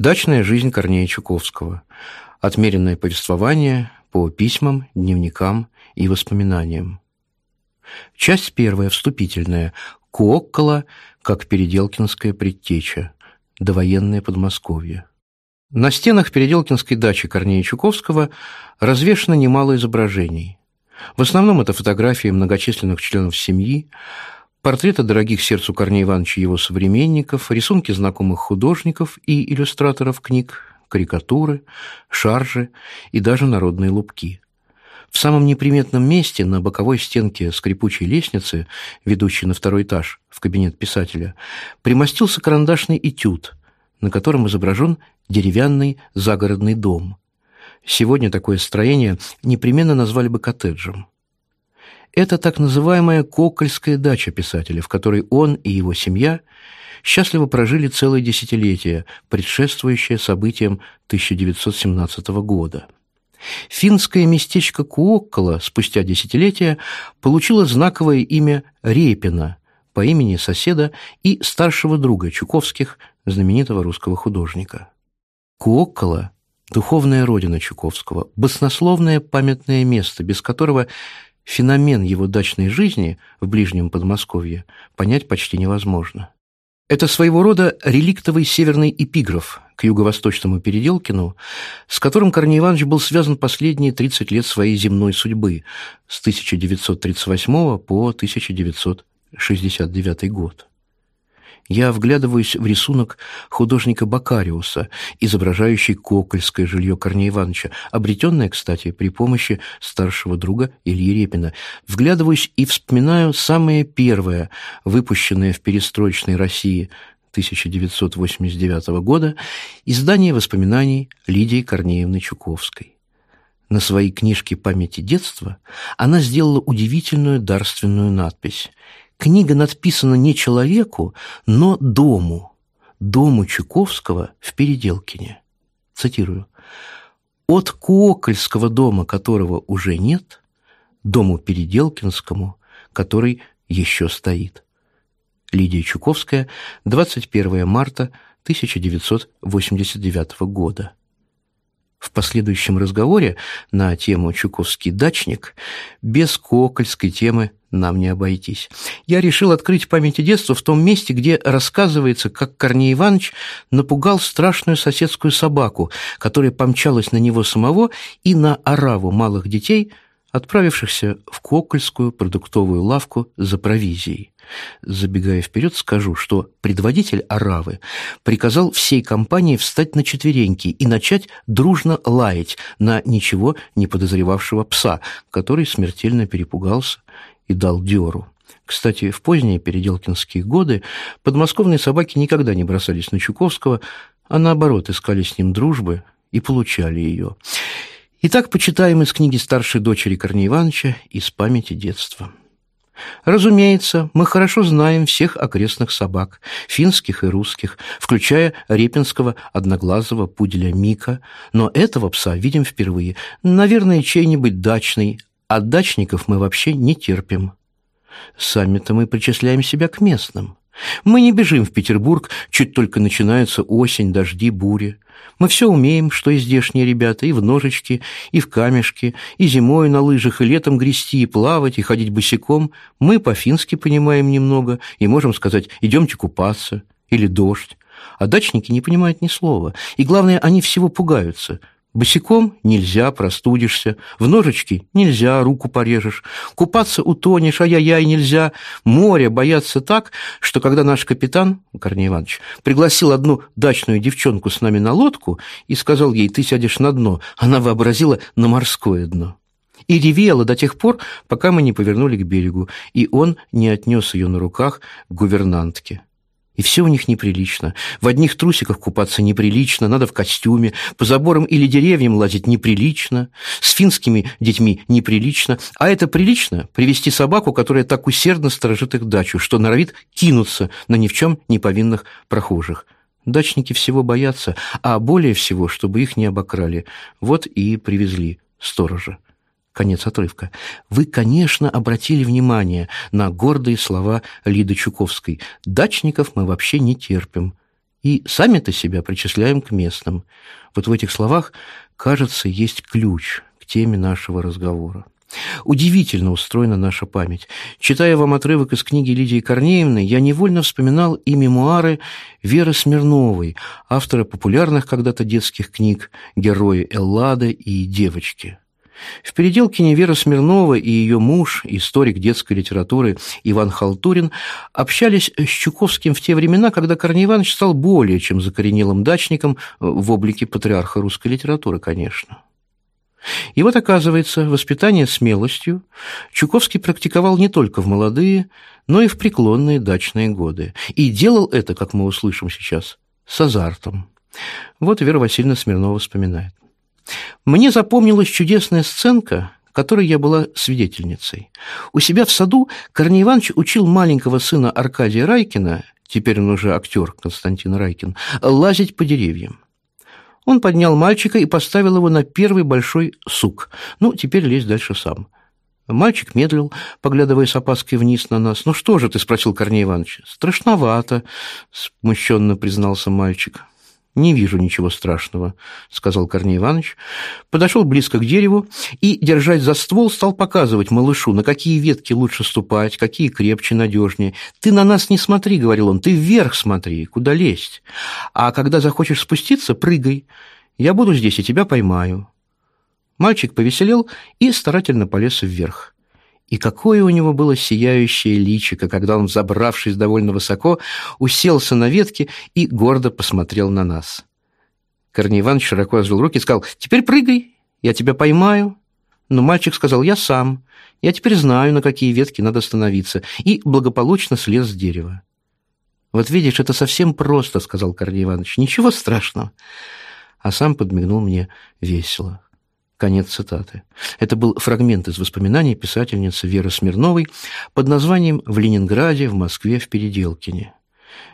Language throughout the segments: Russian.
Дачная жизнь Корнея Чуковского. Отмеренное повествование по письмам, дневникам и воспоминаниям. Часть первая, вступительная. Куоккола, как Переделкинская предтеча. Довоенное Подмосковье. На стенах Переделкинской дачи Корнея Чуковского развешано немало изображений. В основном это фотографии многочисленных членов семьи, портреты дорогих сердцу Корнея Ивановича и его современников, рисунки знакомых художников и иллюстраторов книг, карикатуры, шаржи и даже народные лупки. В самом неприметном месте, на боковой стенке скрипучей лестницы, ведущей на второй этаж, в кабинет писателя, примостился карандашный этюд, на котором изображен деревянный загородный дом. Сегодня такое строение непременно назвали бы коттеджем. Это так называемая Кокольская дача писателя, в которой он и его семья счастливо прожили целое десятилетие, предшествующее событиям 1917 года. Финское местечко Куоккола спустя десятилетия получило знаковое имя Репина по имени соседа и старшего друга Чуковских, знаменитого русского художника. Куоккола – духовная родина Чуковского, баснословное памятное место, без которого феномен его дачной жизни в ближнем Подмосковье понять почти невозможно. Это своего рода реликтовый северный эпиграф к юго-восточному Переделкину, с которым Корней Иванович был связан последние 30 лет своей земной судьбы с 1938 по 1969 год я вглядываюсь в рисунок художника Бакариуса, изображающий кокольское жилье Корнея Ивановича, обретенное, кстати, при помощи старшего друга Ильи Репина. Вглядываюсь и вспоминаю самое первое, выпущенное в перестроечной России 1989 года, издание воспоминаний Лидии Корнеевны Чуковской. На своей книжке «Памяти детства» она сделала удивительную дарственную надпись – Книга надписана не человеку, но дому, дому Чуковского в Переделкине. Цитирую. «От Куокольского дома, которого уже нет, дому Переделкинскому, который еще стоит». Лидия Чуковская, 21 марта 1989 года. В последующем разговоре на тему «Чуковский дачник» без кокольской темы нам не обойтись. Я решил открыть памяти детства в том месте, где рассказывается, как Корней Иванович напугал страшную соседскую собаку, которая помчалась на него самого и на ораву малых детей, отправившихся в Кокольскую продуктовую лавку за провизией. Забегая вперед, скажу, что предводитель Аравы приказал всей компании встать на четвереньки и начать дружно лаять на ничего не подозревавшего пса, который смертельно перепугался и дал дёру. Кстати, в поздние переделкинские годы подмосковные собаки никогда не бросались на Чуковского, а наоборот искали с ним дружбы и получали ее. Итак, почитаем из книги старшей дочери Корнея Ивановича из памяти детства. Разумеется, мы хорошо знаем всех окрестных собак, финских и русских, включая репинского одноглазого пуделя Мика, но этого пса видим впервые, наверное, чей-нибудь дачный, а дачников мы вообще не терпим. Сами-то мы причисляем себя к местным. Мы не бежим в Петербург, чуть только начинается осень, дожди, бури. Мы все умеем, что и здешние ребята, и в ножички, и в камешки, и зимой на лыжах, и летом грести, и плавать, и ходить босиком. Мы по-фински понимаем немного и можем сказать «идемте купаться» или «дождь». А дачники не понимают ни слова. И главное, они всего пугаются – Босиком нельзя, простудишься. В ножички нельзя, руку порежешь. Купаться утонешь, ай-яй-яй, нельзя. Море бояться так, что когда наш капитан, Корней Иванович, пригласил одну дачную девчонку с нами на лодку и сказал ей, ты сядешь на дно, она вообразила на морское дно. И ревела до тех пор, пока мы не повернули к берегу, и он не отнес ее на руках к гувернантке. И все у них неприлично. В одних трусиках купаться неприлично, надо в костюме, по заборам или деревьям лазить неприлично, с финскими детьми неприлично, а это прилично привести собаку, которая так усердно сторожит их дачу, что норовит кинуться на ни в чем не повинных прохожих. Дачники всего боятся, а более всего, чтобы их не обокрали. Вот и привезли сторожа. Конец отрывка. Вы, конечно, обратили внимание на гордые слова Лиды Чуковской. «Дачников мы вообще не терпим». и сами-то себя причисляем к местным. Вот в этих словах, кажется, есть ключ к теме нашего разговора. Удивительно устроена наша память. Читая вам отрывок из книги Лидии Корнеевны, я невольно вспоминал и мемуары Веры Смирновой, автора популярных когда-то детских книг «Герои Эллады» и «Девочки». В переделке Вера Смирнова и ее муж, историк детской литературы Иван Халтурин, общались с Чуковским в те времена, когда Корней Иванович стал более чем закоренелым дачником в облике патриарха русской литературы, конечно. И вот, оказывается, воспитание смелостью Чуковский практиковал не только в молодые, но и в преклонные дачные годы. И делал это, как мы услышим сейчас, с азартом. Вот Вера Васильевна Смирнова вспоминает. Мне запомнилась чудесная сценка, которой я была свидетельницей. У себя в саду Корней Иванович учил маленького сына Аркадия Райкина, теперь он уже актер Константин Райкин, лазить по деревьям. Он поднял мальчика и поставил его на первый большой сук. Ну, теперь лезь дальше сам. Мальчик медлил, поглядывая с опаской вниз на нас. «Ну что же ты?» – спросил Корней Иванович. «Страшновато», – смущенно признался мальчик. «Не вижу ничего страшного», — сказал Корней Иванович, подошел близко к дереву и, держась за ствол, стал показывать малышу, на какие ветки лучше ступать, какие крепче, надежнее. «Ты на нас не смотри», — говорил он, — «ты вверх смотри, куда лезть. А когда захочешь спуститься, прыгай. Я буду здесь и тебя поймаю». Мальчик повеселел и старательно полез вверх. И какое у него было сияющее личико, когда он, забравшись довольно высоко, уселся на ветке и гордо посмотрел на нас. Корней Иванович широко развел руки и сказал, «Теперь прыгай, я тебя поймаю». Но мальчик сказал, «Я сам, я теперь знаю, на какие ветки надо становиться», и благополучно слез с дерева. «Вот видишь, это совсем просто», — сказал Корней Иванович, «ничего страшного». А сам подмигнул мне весело. Конец цитаты. Это был фрагмент из воспоминаний писательницы Веры Смирновой под названием «В Ленинграде, в Москве, в Переделкине».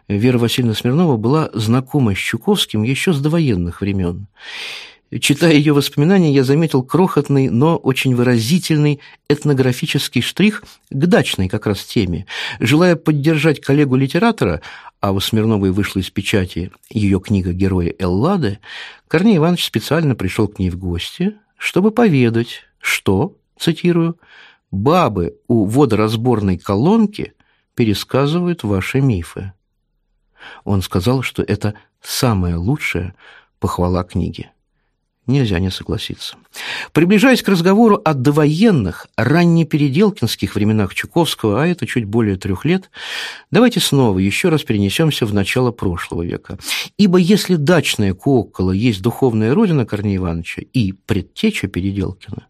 Вера Васильевна Смирнова была знакома с Чуковским еще с довоенных времен. Читая ее воспоминания, я заметил крохотный, но очень выразительный этнографический штрих к дачной как раз теме. Желая поддержать коллегу-литератора, а у Смирновой вышла из печати ее книга «Герои Эллады», Корней Иванович специально пришел к ней в гости – чтобы поведать, что, цитирую, «бабы у водоразборной колонки пересказывают ваши мифы». Он сказал, что это самая лучшая похвала книги. Нельзя не согласиться. Приближаясь к разговору о довоенных, раннепеределкинских временах Чуковского, а это чуть более трех лет, давайте снова еще раз перенесемся в начало прошлого века. Ибо если дачная Кокола есть духовная родина Корнея Ивановича и предтеча Переделкина,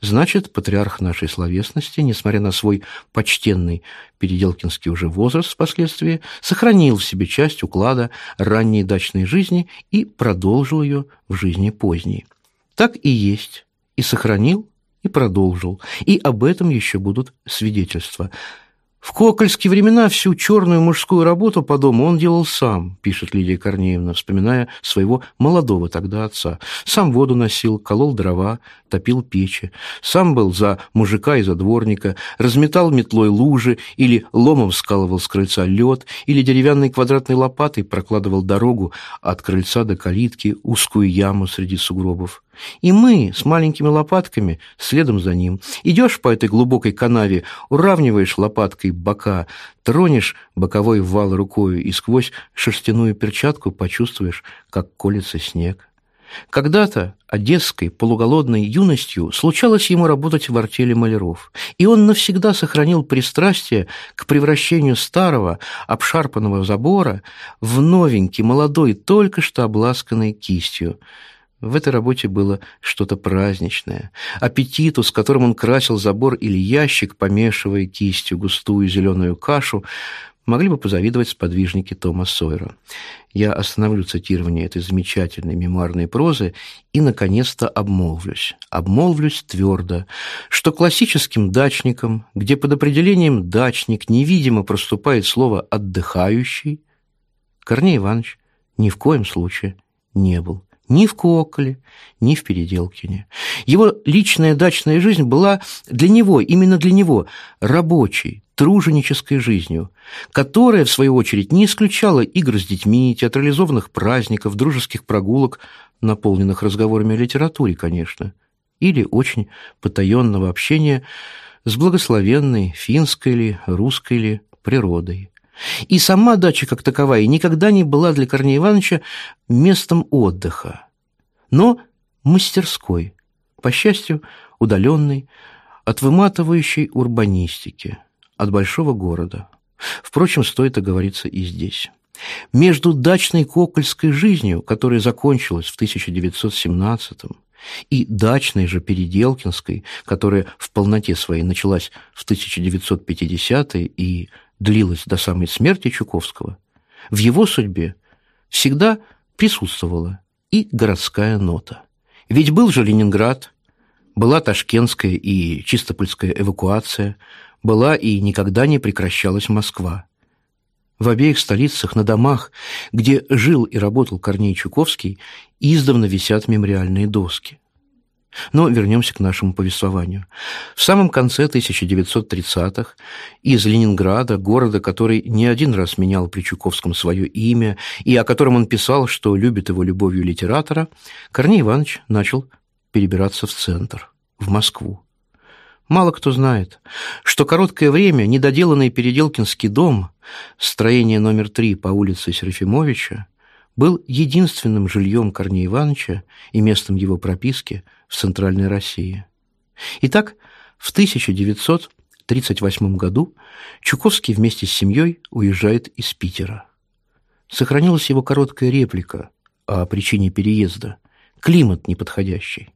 Значит, патриарх нашей словесности, несмотря на свой почтенный переделкинский уже возраст впоследствии, сохранил в себе часть уклада ранней дачной жизни и продолжил ее в жизни поздней. Так и есть, и сохранил, и продолжил, и об этом еще будут свидетельства – в кокольские времена всю черную мужскую работу по дому он делал сам, пишет Лидия Корнеевна, вспоминая своего молодого тогда отца. Сам воду носил, колол дрова, топил печи. Сам был за мужика и за дворника, разметал метлой лужи или ломом скалывал с крыльца лед, или деревянной квадратной лопатой прокладывал дорогу от крыльца до калитки, узкую яму среди сугробов. И мы с маленькими лопатками следом за ним. Идешь по этой глубокой канаве, уравниваешь лопаткой бока, тронешь боковой вал рукою и сквозь шерстяную перчатку почувствуешь, как колется снег. Когда-то одесской полуголодной юностью случалось ему работать в артели маляров, и он навсегда сохранил пристрастие к превращению старого, обшарпанного забора в новенький, молодой, только что обласканный кистью – в этой работе было что-то праздничное. Аппетиту, с которым он красил забор или ящик, помешивая кистью густую зеленую кашу, могли бы позавидовать сподвижники Тома Сойера. Я остановлю цитирование этой замечательной мемуарной прозы и, наконец-то, обмолвлюсь. Обмолвлюсь твердо, что классическим дачникам, где под определением «дачник» невидимо проступает слово «отдыхающий», Корней Иванович ни в коем случае не был ни в Коколе, ни в Переделкине. Его личная дачная жизнь была для него, именно для него, рабочей, труженической жизнью, которая, в свою очередь, не исключала игр с детьми, театрализованных праздников, дружеских прогулок, наполненных разговорами о литературе, конечно, или очень потаенного общения с благословенной финской ли, русской ли природой. И сама дача как таковая никогда не была для Корнея Ивановича местом отдыха, но мастерской, по счастью, удаленной от выматывающей урбанистики, от большого города. Впрочем, стоит оговориться и здесь. Между дачной кокольской жизнью, которая закончилась в 1917 и дачной же Переделкинской, которая в полноте своей началась в 1950-е и длилась до самой смерти Чуковского, в его судьбе всегда присутствовала и городская нота. Ведь был же Ленинград, была Ташкентская и Чистопольская эвакуация, была и никогда не прекращалась Москва. В обеих столицах на домах, где жил и работал Корней Чуковский, издавна висят мемориальные доски. Но вернемся к нашему повествованию. В самом конце 1930-х из Ленинграда, города, который не один раз менял при Чуковском свое имя и о котором он писал, что любит его любовью литератора, Корней Иванович начал перебираться в центр, в Москву. Мало кто знает, что короткое время недоделанный Переделкинский дом, строение номер три по улице Серафимовича, был единственным жильем Корнея Ивановича и местом его прописки в Центральной России. Итак, в 1938 году Чуковский вместе с семьей уезжает из Питера. Сохранилась его короткая реплика о причине переезда – климат неподходящий.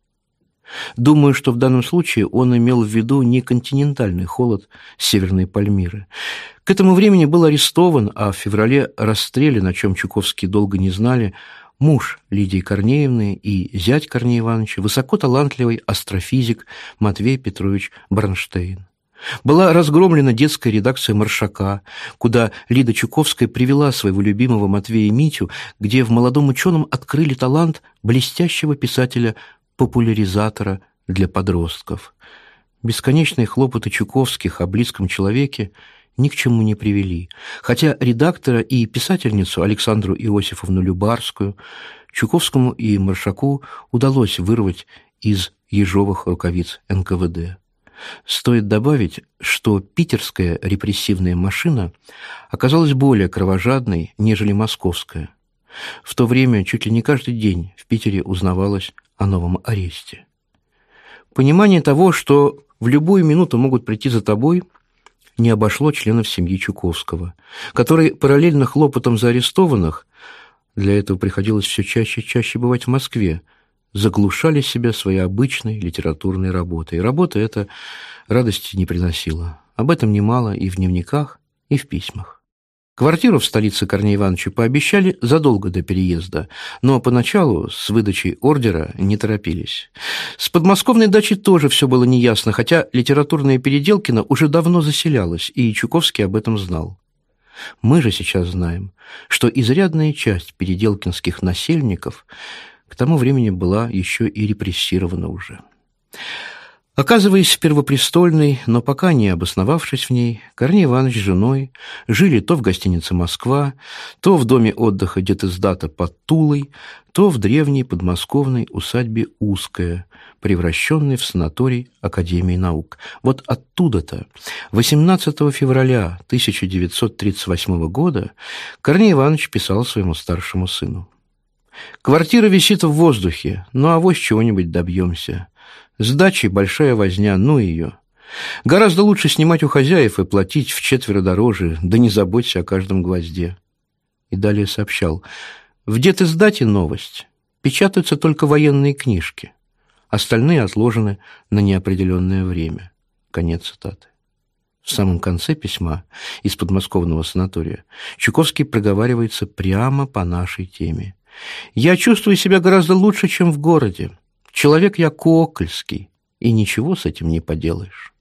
Думаю, что в данном случае он имел в виду не континентальный холод Северной Пальмиры. К этому времени был арестован, а в феврале расстрелян, о чем Чуковские долго не знали, муж Лидии Корнеевны и зять Корнея Ивановича, высоко талантливый астрофизик Матвей Петрович Бронштейн. Была разгромлена детская редакция «Маршака», куда Лида Чуковская привела своего любимого Матвея Митю, где в молодом ученом открыли талант блестящего писателя популяризатора для подростков. Бесконечные хлопоты Чуковских о близком человеке ни к чему не привели, хотя редактора и писательницу Александру Иосифовну Любарскую Чуковскому и Маршаку удалось вырвать из ежовых рукавиц НКВД. Стоит добавить, что питерская репрессивная машина оказалась более кровожадной, нежели московская. В то время чуть ли не каждый день в Питере узнавалось о новом аресте. Понимание того, что в любую минуту могут прийти за тобой, не обошло членов семьи Чуковского, который параллельно хлопотом за арестованных, для этого приходилось все чаще и чаще бывать в Москве, заглушали себя своей обычной литературной работой. И работа эта радости не приносила. Об этом немало и в дневниках, и в письмах. Квартиру в столице Корнея Ивановича пообещали задолго до переезда, но поначалу с выдачей ордера не торопились. С подмосковной дачей тоже все было неясно, хотя литературная Переделкина уже давно заселялась, и Чуковский об этом знал. Мы же сейчас знаем, что изрядная часть переделкинских насельников к тому времени была еще и репрессирована уже. Оказываясь в Первопрестольной, но пока не обосновавшись в ней, Корней Иванович с женой жили то в гостинице «Москва», то в доме отдыха детиздата под Тулой, то в древней подмосковной усадьбе «Узкая», превращенной в санаторий Академии наук. Вот оттуда-то, 18 февраля 1938 года, Корней Иванович писал своему старшему сыну. «Квартира висит в воздухе, но авось чего-нибудь добьемся». С дачей большая возня, ну ее. Гораздо лучше снимать у хозяев и платить в четверо дороже, да не заботься о каждом гвозде. И далее сообщал. В детиздате новость. Печатаются только военные книжки. Остальные отложены на неопределенное время. Конец цитаты. В самом конце письма из подмосковного санатория Чуковский проговаривается прямо по нашей теме. «Я чувствую себя гораздо лучше, чем в городе. Человек я кокольский, и ничего с этим не поделаешь.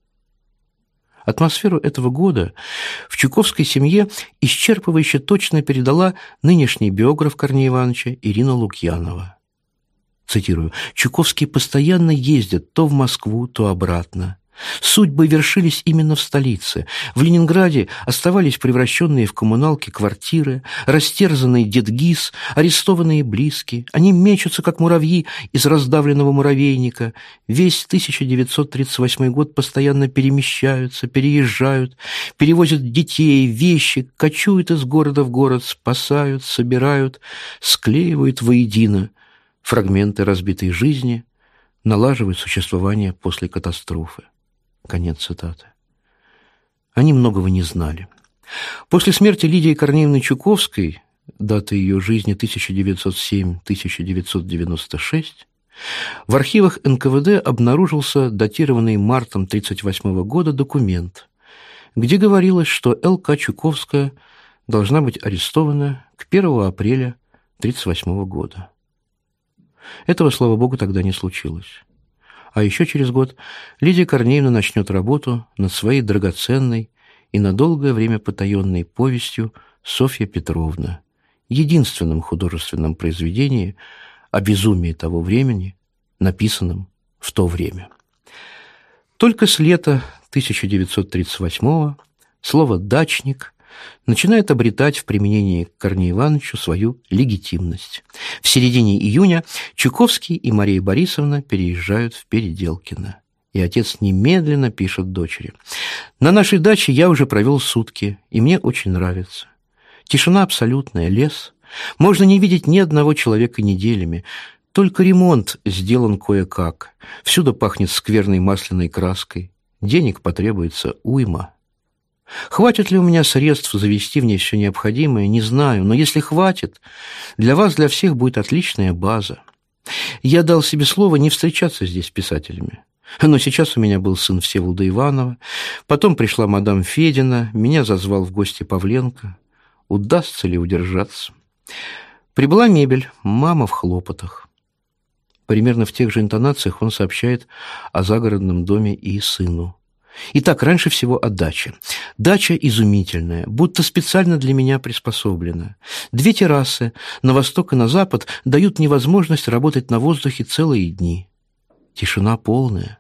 Атмосферу этого года в Чуковской семье исчерпывающе точно передала нынешний биограф Корнея Ивановича Ирина Лукьянова. Цитирую, «Чуковские постоянно ездят то в Москву, то обратно. Судьбы вершились именно в столице. В Ленинграде оставались превращенные в коммуналки квартиры, растерзанные дедгиз, арестованные близкие. Они мечутся, как муравьи из раздавленного муравейника. Весь 1938 год постоянно перемещаются, переезжают, перевозят детей, вещи, кочуют из города в город, спасают, собирают, склеивают воедино фрагменты разбитой жизни, налаживают существование после катастрофы. Конец цитаты. Они многого не знали. После смерти Лидии Корнеевны Чуковской, дата ее жизни 1907-1996, в архивах НКВД обнаружился датированный мартом 1938 года документ, где говорилось, что ЛК Чуковская должна быть арестована к 1 апреля 1938 года. Этого, слава богу, тогда не случилось. А еще через год Лидия Корнеевна начнет работу над своей драгоценной и на долгое время потаенной повестью «Софья Петровна», единственном художественном произведении о безумии того времени, написанном в то время. Только с лета 1938 слово «дачник» начинает обретать в применении к Корнею Ивановичу свою легитимность. В середине июня Чуковский и Мария Борисовна переезжают в Переделкино. И отец немедленно пишет дочери. «На нашей даче я уже провел сутки, и мне очень нравится. Тишина абсолютная, лес. Можно не видеть ни одного человека неделями. Только ремонт сделан кое-как. Всюду пахнет скверной масляной краской. Денег потребуется уйма». Хватит ли у меня средств завести в ней все необходимое, не знаю, но если хватит, для вас, для всех будет отличная база. Я дал себе слово не встречаться здесь с писателями. Но сейчас у меня был сын Всеволода Иванова, потом пришла мадам Федина, меня зазвал в гости Павленко. Удастся ли удержаться? Прибыла мебель, мама в хлопотах. Примерно в тех же интонациях он сообщает о загородном доме и сыну. Итак, раньше всего о даче. Дача изумительная, будто специально для меня приспособлена. Две террасы, на восток и на запад, дают мне возможность работать на воздухе целые дни. Тишина полная.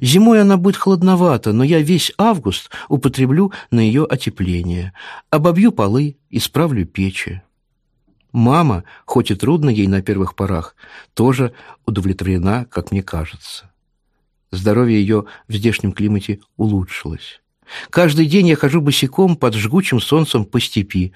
Зимой она будет холодновата, но я весь август употреблю на ее отепление. Обобью полы, исправлю печи. Мама, хоть и трудно ей на первых порах, тоже удовлетворена, как мне кажется. Здоровье ее в здешнем климате улучшилось. Каждый день я хожу босиком под жгучим солнцем по степи.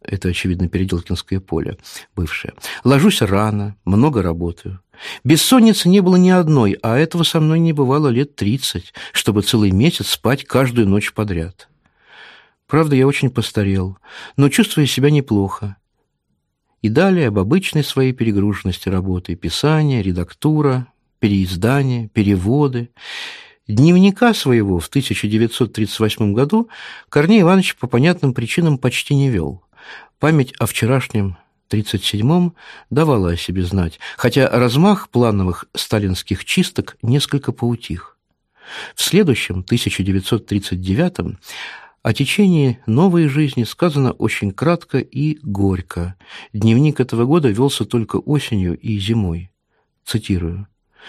Это, очевидно, Переделкинское поле, бывшее. Ложусь рано, много работаю. Бессонницы не было ни одной, а этого со мной не бывало лет тридцать, чтобы целый месяц спать каждую ночь подряд. Правда, я очень постарел, но чувствую себя неплохо. И далее об обычной своей перегруженности работы, писание, редактура, переиздания, переводы. Дневника своего в 1938 году Корней Иванович по понятным причинам почти не вел. Память о вчерашнем 1937-м давала о себе знать, хотя размах плановых сталинских чисток несколько поутих. В следующем, 1939-м, о течении новой жизни сказано очень кратко и горько. Дневник этого года велся только осенью и зимой. Цитирую.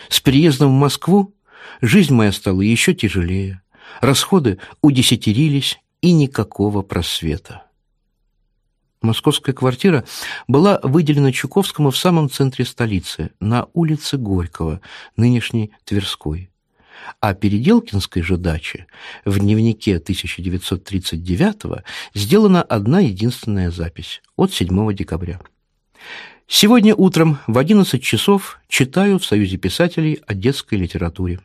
С переездом в Москву жизнь моя стала еще тяжелее, расходы удесятерились и никакого просвета. Московская квартира была выделена Чуковскому в самом центре столицы, на улице Горького, нынешней Тверской. А Переделкинской же даче в дневнике 1939 сделана одна единственная запись от 7 декабря. Сегодня утром в 11 часов читаю в Союзе писателей о детской литературе.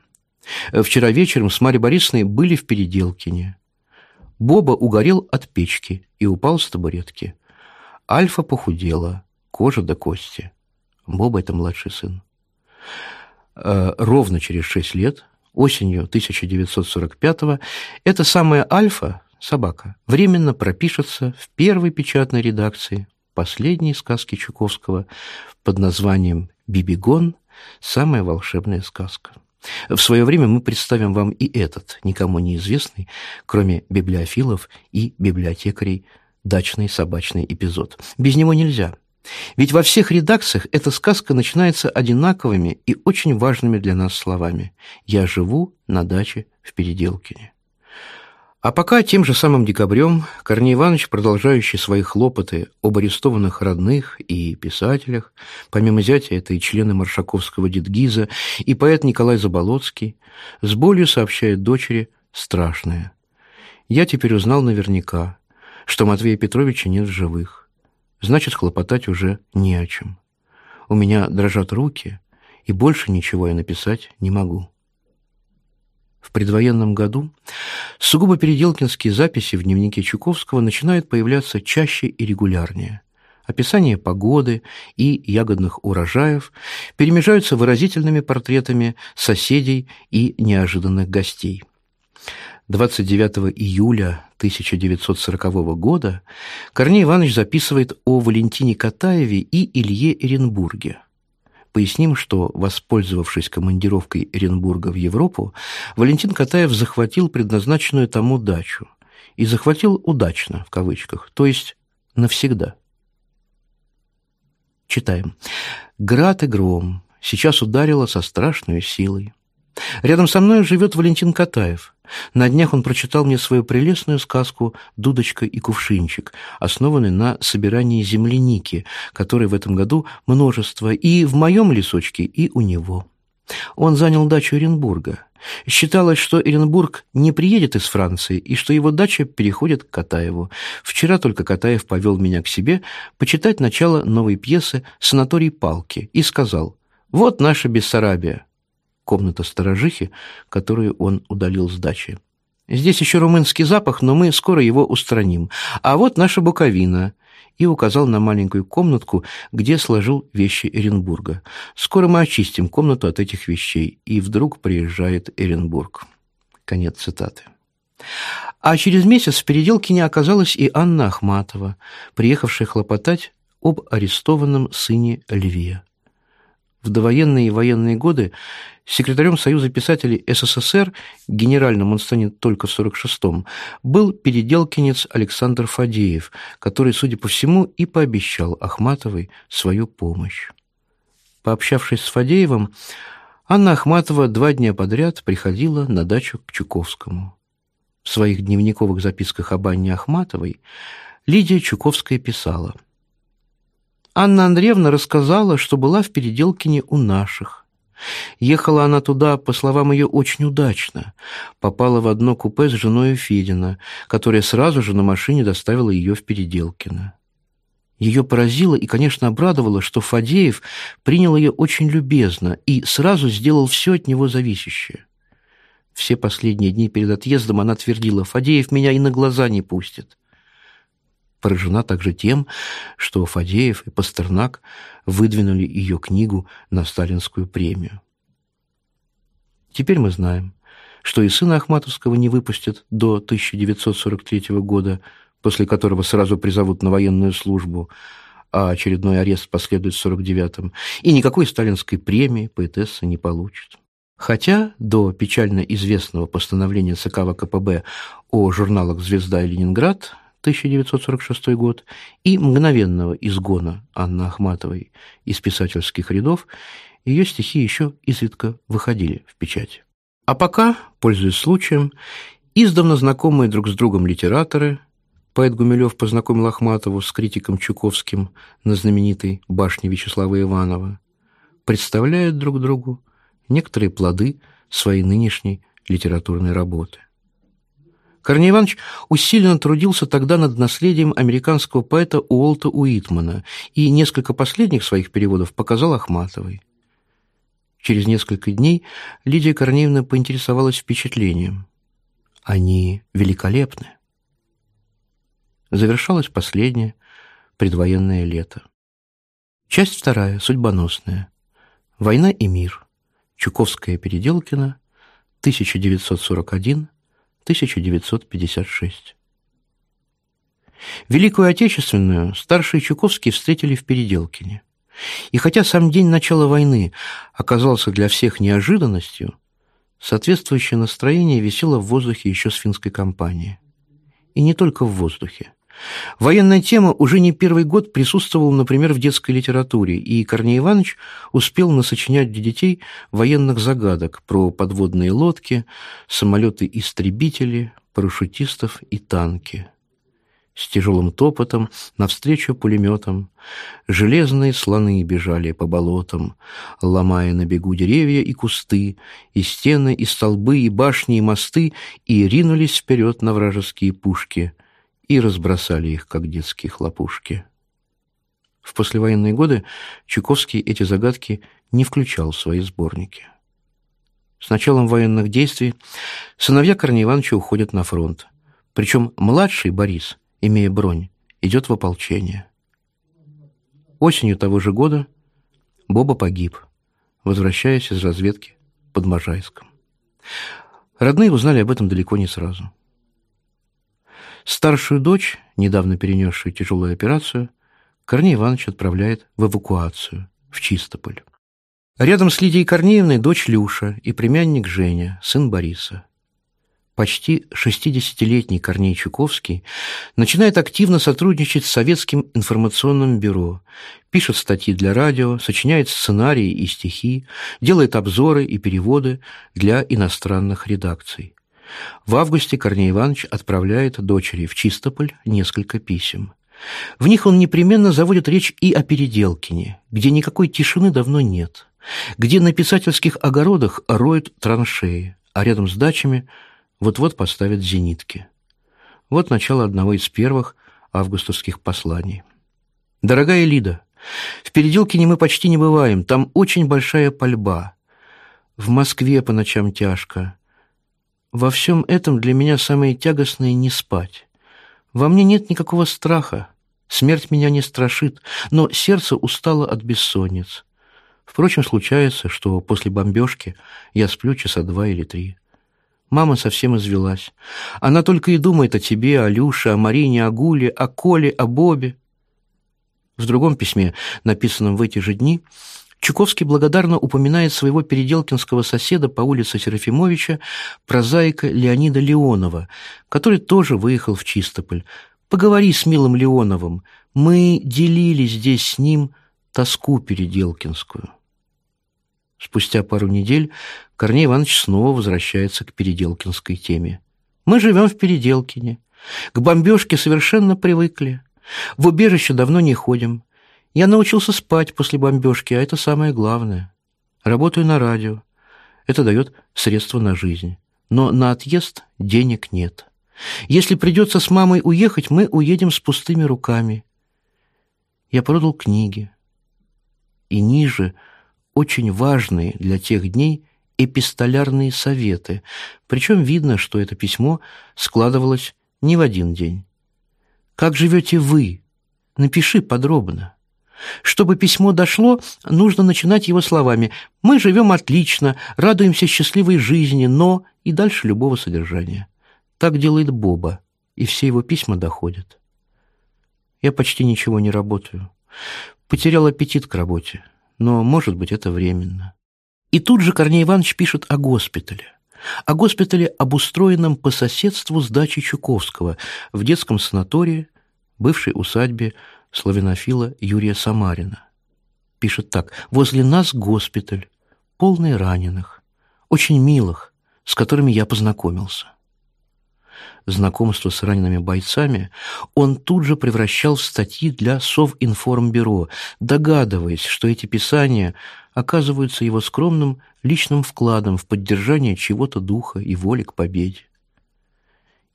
Вчера вечером с Марьей Борисовной были в Переделкине. Боба угорел от печки и упал с табуретки. Альфа похудела, кожа до кости. Боба – это младший сын. Э, ровно через шесть лет, осенью 1945-го, эта самая Альфа, собака, временно пропишется в первой печатной редакции последней сказки Чуковского под названием «Бибигон. Самая волшебная сказка». В свое время мы представим вам и этот, никому неизвестный, кроме библиофилов и библиотекарей, дачный собачный эпизод. Без него нельзя. Ведь во всех редакциях эта сказка начинается одинаковыми и очень важными для нас словами «Я живу на даче в Переделкине». А пока тем же самым декабрем Корней Иванович, продолжающий свои хлопоты об арестованных родных и писателях, помимо зятя это и члены Маршаковского дедгиза, и поэт Николай Заболоцкий, с болью сообщает дочери страшное. Я теперь узнал наверняка, что Матвея Петровича нет в живых. Значит, хлопотать уже не о чем. У меня дрожат руки, и больше ничего я написать не могу. В предвоенном году сугубо переделкинские записи в дневнике Чуковского начинают появляться чаще и регулярнее. Описание погоды и ягодных урожаев перемежаются выразительными портретами соседей и неожиданных гостей. 29 июля 1940 года Корней Иванович записывает о Валентине Катаеве и Илье Эренбурге. Поясним, что, воспользовавшись командировкой Оренбурга в Европу, Валентин Катаев захватил предназначенную тому дачу. И захватил удачно, в кавычках, то есть навсегда. Читаем. «Град и гром сейчас ударило со страшной силой. Рядом со мной живет Валентин Катаев. На днях он прочитал мне свою прелестную сказку «Дудочка и кувшинчик», основанную на собирании земляники, которой в этом году множество и в моем лесочке, и у него. Он занял дачу Оренбурга. Считалось, что Оренбург не приедет из Франции и что его дача переходит к Катаеву. Вчера только Катаев повел меня к себе почитать начало новой пьесы «Санаторий Палки» и сказал «Вот наша Бессарабия» комната сторожихи, которую он удалил с дачи. Здесь еще румынский запах, но мы скоро его устраним. А вот наша Буковина. И указал на маленькую комнатку, где сложил вещи Эренбурга. Скоро мы очистим комнату от этих вещей. И вдруг приезжает Эренбург. Конец цитаты. А через месяц в переделке не оказалась и Анна Ахматова, приехавшая хлопотать об арестованном сыне Льве. В довоенные и военные годы секретарем Союза писателей СССР, генеральным он станет только в 46-м, был переделкинец Александр Фадеев, который, судя по всему, и пообещал Ахматовой свою помощь. Пообщавшись с Фадеевым, Анна Ахматова два дня подряд приходила на дачу к Чуковскому. В своих дневниковых записках об Анне Ахматовой Лидия Чуковская писала – Анна Андреевна рассказала, что была в Переделкине у наших. Ехала она туда, по словам ее, очень удачно. Попала в одно купе с женой Федина, которая сразу же на машине доставила ее в Переделкино. Ее поразило и, конечно, обрадовало, что Фадеев принял ее очень любезно и сразу сделал все от него зависящее. Все последние дни перед отъездом она твердила, «Фадеев меня и на глаза не пустит» поражена также тем, что Фадеев и Пастернак выдвинули ее книгу на сталинскую премию. Теперь мы знаем, что и сына Ахматовского не выпустят до 1943 года, после которого сразу призовут на военную службу, а очередной арест последует в 49-м, и никакой сталинской премии поэтесса не получит. Хотя до печально известного постановления ЦК ВКПБ о журналах «Звезда» и «Ленинград» 1946 год, и мгновенного изгона Анны Ахматовой из писательских рядов, ее стихи еще изредка выходили в печать. А пока, пользуясь случаем, издавна знакомые друг с другом литераторы, поэт Гумилев познакомил Ахматову с критиком Чуковским на знаменитой башне Вячеслава Иванова, представляют друг другу некоторые плоды своей нынешней литературной работы. Корней Иванович усиленно трудился тогда над наследием американского поэта Уолта Уитмана и несколько последних своих переводов показал Ахматовой. Через несколько дней Лидия Корнеевна поинтересовалась впечатлением. Они великолепны. Завершалось последнее предвоенное лето. Часть вторая, судьбоносная. Война и мир. Чуковская Переделкина, 1941 1956. Великую Отечественную старшие Чуковские встретили в Переделкине. И хотя сам день начала войны оказался для всех неожиданностью, соответствующее настроение висело в воздухе еще с финской кампании. И не только в воздухе. Военная тема уже не первый год присутствовала, например, в детской литературе, и Корней Иванович успел насочинять для детей военных загадок про подводные лодки, самолеты-истребители, парашютистов и танки. С тяжелым топотом навстречу пулеметам Железные слоны бежали по болотам, Ломая на бегу деревья и кусты, И стены, и столбы, и башни, и мосты, И ринулись вперед на вражеские пушки — и разбросали их, как детские хлопушки. В послевоенные годы Чуковский эти загадки не включал в свои сборники. С началом военных действий сыновья Корнея Ивановича уходят на фронт. Причем младший Борис, имея бронь, идет в ополчение. Осенью того же года Боба погиб, возвращаясь из разведки под Можайском. Родные узнали об этом далеко не сразу. Старшую дочь, недавно перенесшую тяжелую операцию, Корней Иванович отправляет в эвакуацию, в Чистополь. Рядом с Лидией Корнеевной дочь Люша и племянник Женя, сын Бориса. Почти 60-летний Корней Чуковский начинает активно сотрудничать с Советским информационным бюро, пишет статьи для радио, сочиняет сценарии и стихи, делает обзоры и переводы для иностранных редакций. В августе Корней Иванович отправляет дочери в Чистополь несколько писем. В них он непременно заводит речь и о Переделкине, где никакой тишины давно нет, где на писательских огородах роют траншеи, а рядом с дачами вот-вот поставят зенитки. Вот начало одного из первых августовских посланий. «Дорогая Лида, в Переделкине мы почти не бываем, там очень большая пальба. В Москве по ночам тяжко. Во всем этом для меня самое тягостное — не спать. Во мне нет никакого страха, смерть меня не страшит, но сердце устало от бессонниц. Впрочем, случается, что после бомбежки я сплю часа два или три. Мама совсем извелась. Она только и думает о тебе, о Люше, о Марине, о Гуле, о Коле, о Бобе. В другом письме, написанном в эти же дни, Чуковский благодарно упоминает своего переделкинского соседа по улице Серафимовича, прозаика Леонида Леонова, который тоже выехал в Чистополь. «Поговори с милым Леоновым. Мы делили здесь с ним тоску переделкинскую». Спустя пару недель Корней Иванович снова возвращается к переделкинской теме. «Мы живем в Переделкине. К бомбежке совершенно привыкли. В убежище давно не ходим. Я научился спать после бомбежки, а это самое главное. Работаю на радио. Это дает средства на жизнь. Но на отъезд денег нет. Если придется с мамой уехать, мы уедем с пустыми руками. Я продал книги. И ниже очень важные для тех дней эпистолярные советы. Причем видно, что это письмо складывалось не в один день. «Как живете вы? Напиши подробно». Чтобы письмо дошло, нужно начинать его словами «Мы живем отлично, радуемся счастливой жизни, но…» и дальше любого содержания. Так делает Боба, и все его письма доходят. Я почти ничего не работаю. Потерял аппетит к работе, но, может быть, это временно. И тут же Корней Иванович пишет о госпитале. О госпитале, обустроенном по соседству с дачей Чуковского в детском санатории, бывшей усадьбе славянофила Юрия Самарина. Пишет так. «Возле нас госпиталь, полный раненых, очень милых, с которыми я познакомился». Знакомство с ранеными бойцами он тут же превращал в статьи для Совинформбюро, догадываясь, что эти писания оказываются его скромным личным вкладом в поддержание чего-то духа и воли к победе.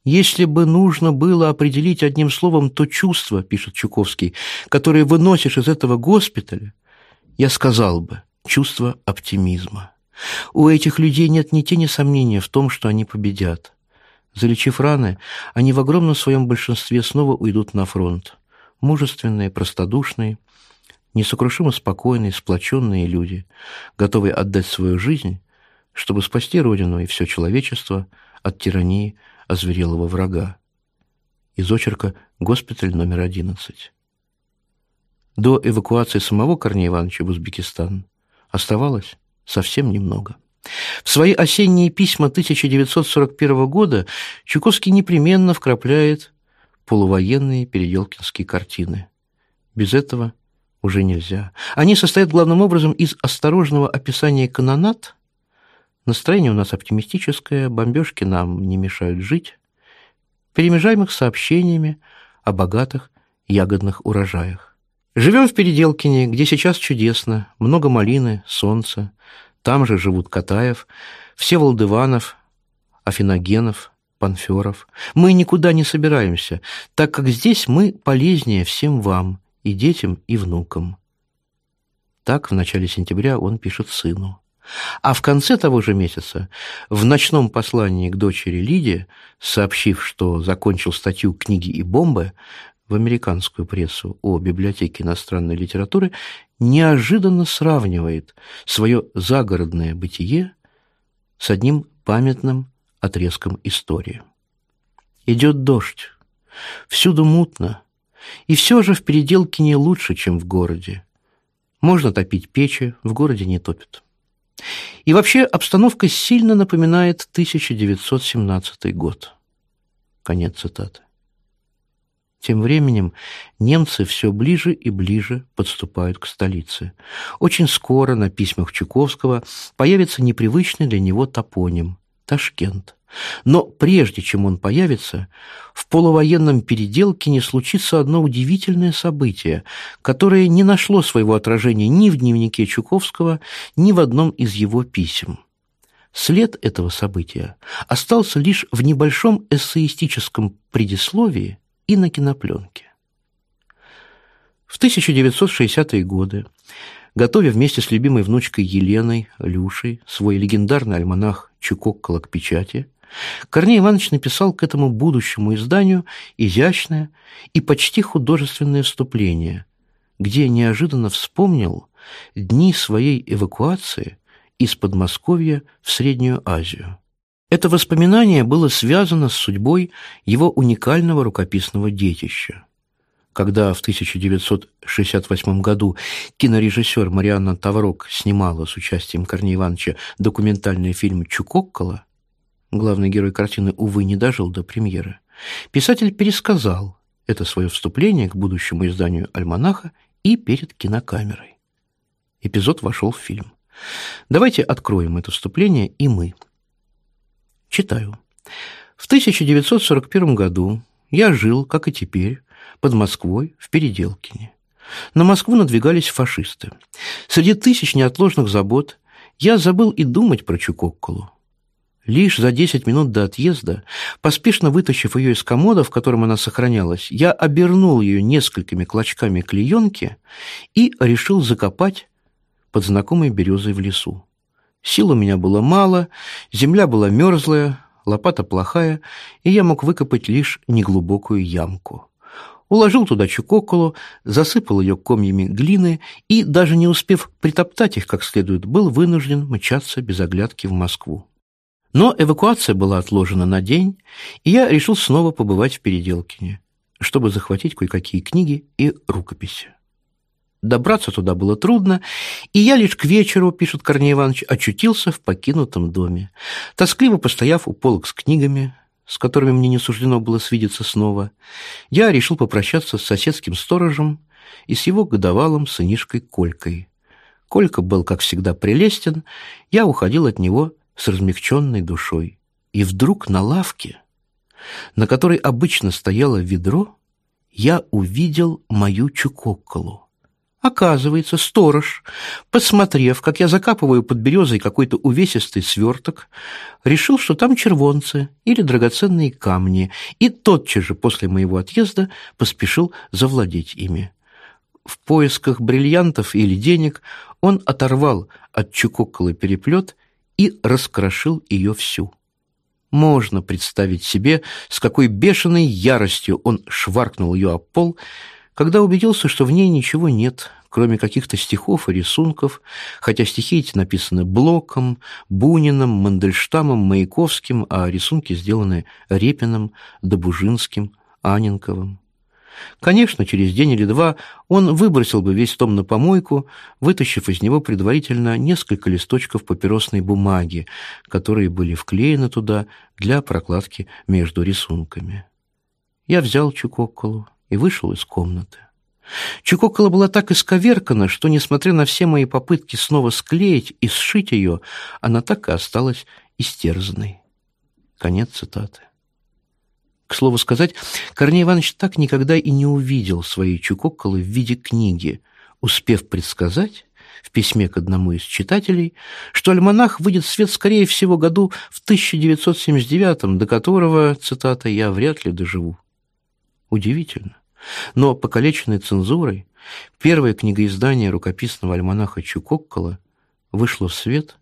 Если бы нужно было определить одним словом то чувство, пишет Чуковский, которое выносишь из этого госпиталя, я сказал бы чувство оптимизма. У этих людей нет ни тени сомнения в том, что они победят. Залечив раны, они в огромном своем большинстве снова уйдут на фронт. Мужественные, простодушные, несокрушимо спокойные, сплоченные люди, готовые отдать свою жизнь, чтобы спасти Родину и все человечество от тирании, озверелого врага. Из очерка «Госпиталь номер 11». До эвакуации самого Корнея Ивановича в Узбекистан оставалось совсем немного. В свои осенние письма 1941 года Чуковский непременно вкрапляет полувоенные переделкинские картины. Без этого уже нельзя. Они состоят главным образом из осторожного описания канонат. Настроение у нас оптимистическое, бомбежки нам не мешают жить, перемежаемых сообщениями о богатых ягодных урожаях. Живем в Переделкине, где сейчас чудесно, много малины, солнца. Там же живут Катаев, все Волдыванов, Афиногенов, Панферов. Мы никуда не собираемся, так как здесь мы полезнее всем вам, и детям, и внукам. Так в начале сентября он пишет сыну. А в конце того же месяца, в ночном послании к дочери Лиде, сообщив, что закончил статью «Книги и бомбы», в американскую прессу о библиотеке иностранной литературы, неожиданно сравнивает свое загородное бытие с одним памятным отрезком истории. Идет дождь, всюду мутно, и все же в переделке не лучше, чем в городе. Можно топить печи, в городе не топят. И вообще обстановка сильно напоминает 1917 год. Конец цитаты. Тем временем немцы все ближе и ближе подступают к столице. Очень скоро на письмах Чуковского появится непривычный для него топоним – Ташкент. Но прежде чем он появится, в полувоенном переделке не случится одно удивительное событие, которое не нашло своего отражения ни в дневнике Чуковского, ни в одном из его писем. След этого события остался лишь в небольшом эссеистическом предисловии и на кинопленке. В 1960-е годы, готовя вместе с любимой внучкой Еленой, Люшей, свой легендарный альманах «Чукоккола» к печати, Корней Иванович написал к этому будущему изданию изящное и почти художественное вступление, где неожиданно вспомнил дни своей эвакуации из Подмосковья в Среднюю Азию. Это воспоминание было связано с судьбой его уникального рукописного детища. Когда в 1968 году кинорежиссер Марианна Таврок снимала с участием Корнея Ивановича документальный фильм «Чукоккола», главный герой картины, увы, не дожил до премьеры, писатель пересказал это свое вступление к будущему изданию «Альманаха» и перед кинокамерой. Эпизод вошел в фильм. Давайте откроем это вступление и мы – Читаю. В 1941 году я жил, как и теперь, под Москвой в Переделкине. На Москву надвигались фашисты. Среди тысяч неотложных забот я забыл и думать про Чукокколу. Лишь за 10 минут до отъезда, поспешно вытащив ее из комода, в котором она сохранялась, я обернул ее несколькими клочками клеенки и решил закопать под знакомой березой в лесу. Сил у меня было мало, земля была мерзлая, лопата плохая, и я мог выкопать лишь неглубокую ямку. Уложил туда чукоколу, засыпал ее комьями глины и, даже не успев притоптать их как следует, был вынужден мчаться без оглядки в Москву. Но эвакуация была отложена на день, и я решил снова побывать в Переделкине, чтобы захватить кое-какие книги и рукописи. Добраться туда было трудно, и я лишь к вечеру, пишет Корней Иванович, очутился в покинутом доме. Тоскливо постояв у полок с книгами, с которыми мне не суждено было свидеться снова, я решил попрощаться с соседским сторожем и с его годовалым сынишкой Колькой. Колька был, как всегда, прелестен, я уходил от него с размягченной душой. И вдруг на лавке, на которой обычно стояло ведро, я увидел мою чукокколу. Оказывается, сторож, посмотрев, как я закапываю под березой какой-то увесистый сверток, решил, что там червонцы или драгоценные камни, и тотчас же после моего отъезда поспешил завладеть ими. В поисках бриллиантов или денег он оторвал от чукоколы переплет и раскрошил ее всю. Можно представить себе, с какой бешеной яростью он шваркнул ее о пол, когда убедился, что в ней ничего нет, кроме каких-то стихов и рисунков, хотя стихи эти написаны Блоком, Буниным, Мандельштамом, Маяковским, а рисунки сделаны Репиным, Добужинским, Аненковым. Конечно, через день или два он выбросил бы весь том на помойку, вытащив из него предварительно несколько листочков папиросной бумаги, которые были вклеены туда для прокладки между рисунками. Я взял Чукокколу и вышел из комнаты. Чукокола была так исковеркана, что, несмотря на все мои попытки снова склеить и сшить ее, она так и осталась истерзанной. Конец цитаты. К слову сказать, Корней Иванович так никогда и не увидел своей Чукоколы в виде книги, успев предсказать в письме к одному из читателей, что альманах выйдет в свет, скорее всего, году в 1979, до которого, цитата, «я вряд ли доживу». Удивительно. Но, покалеченной цензурой, первое книгоиздание рукописного альманаха Чукоккола вышло в свет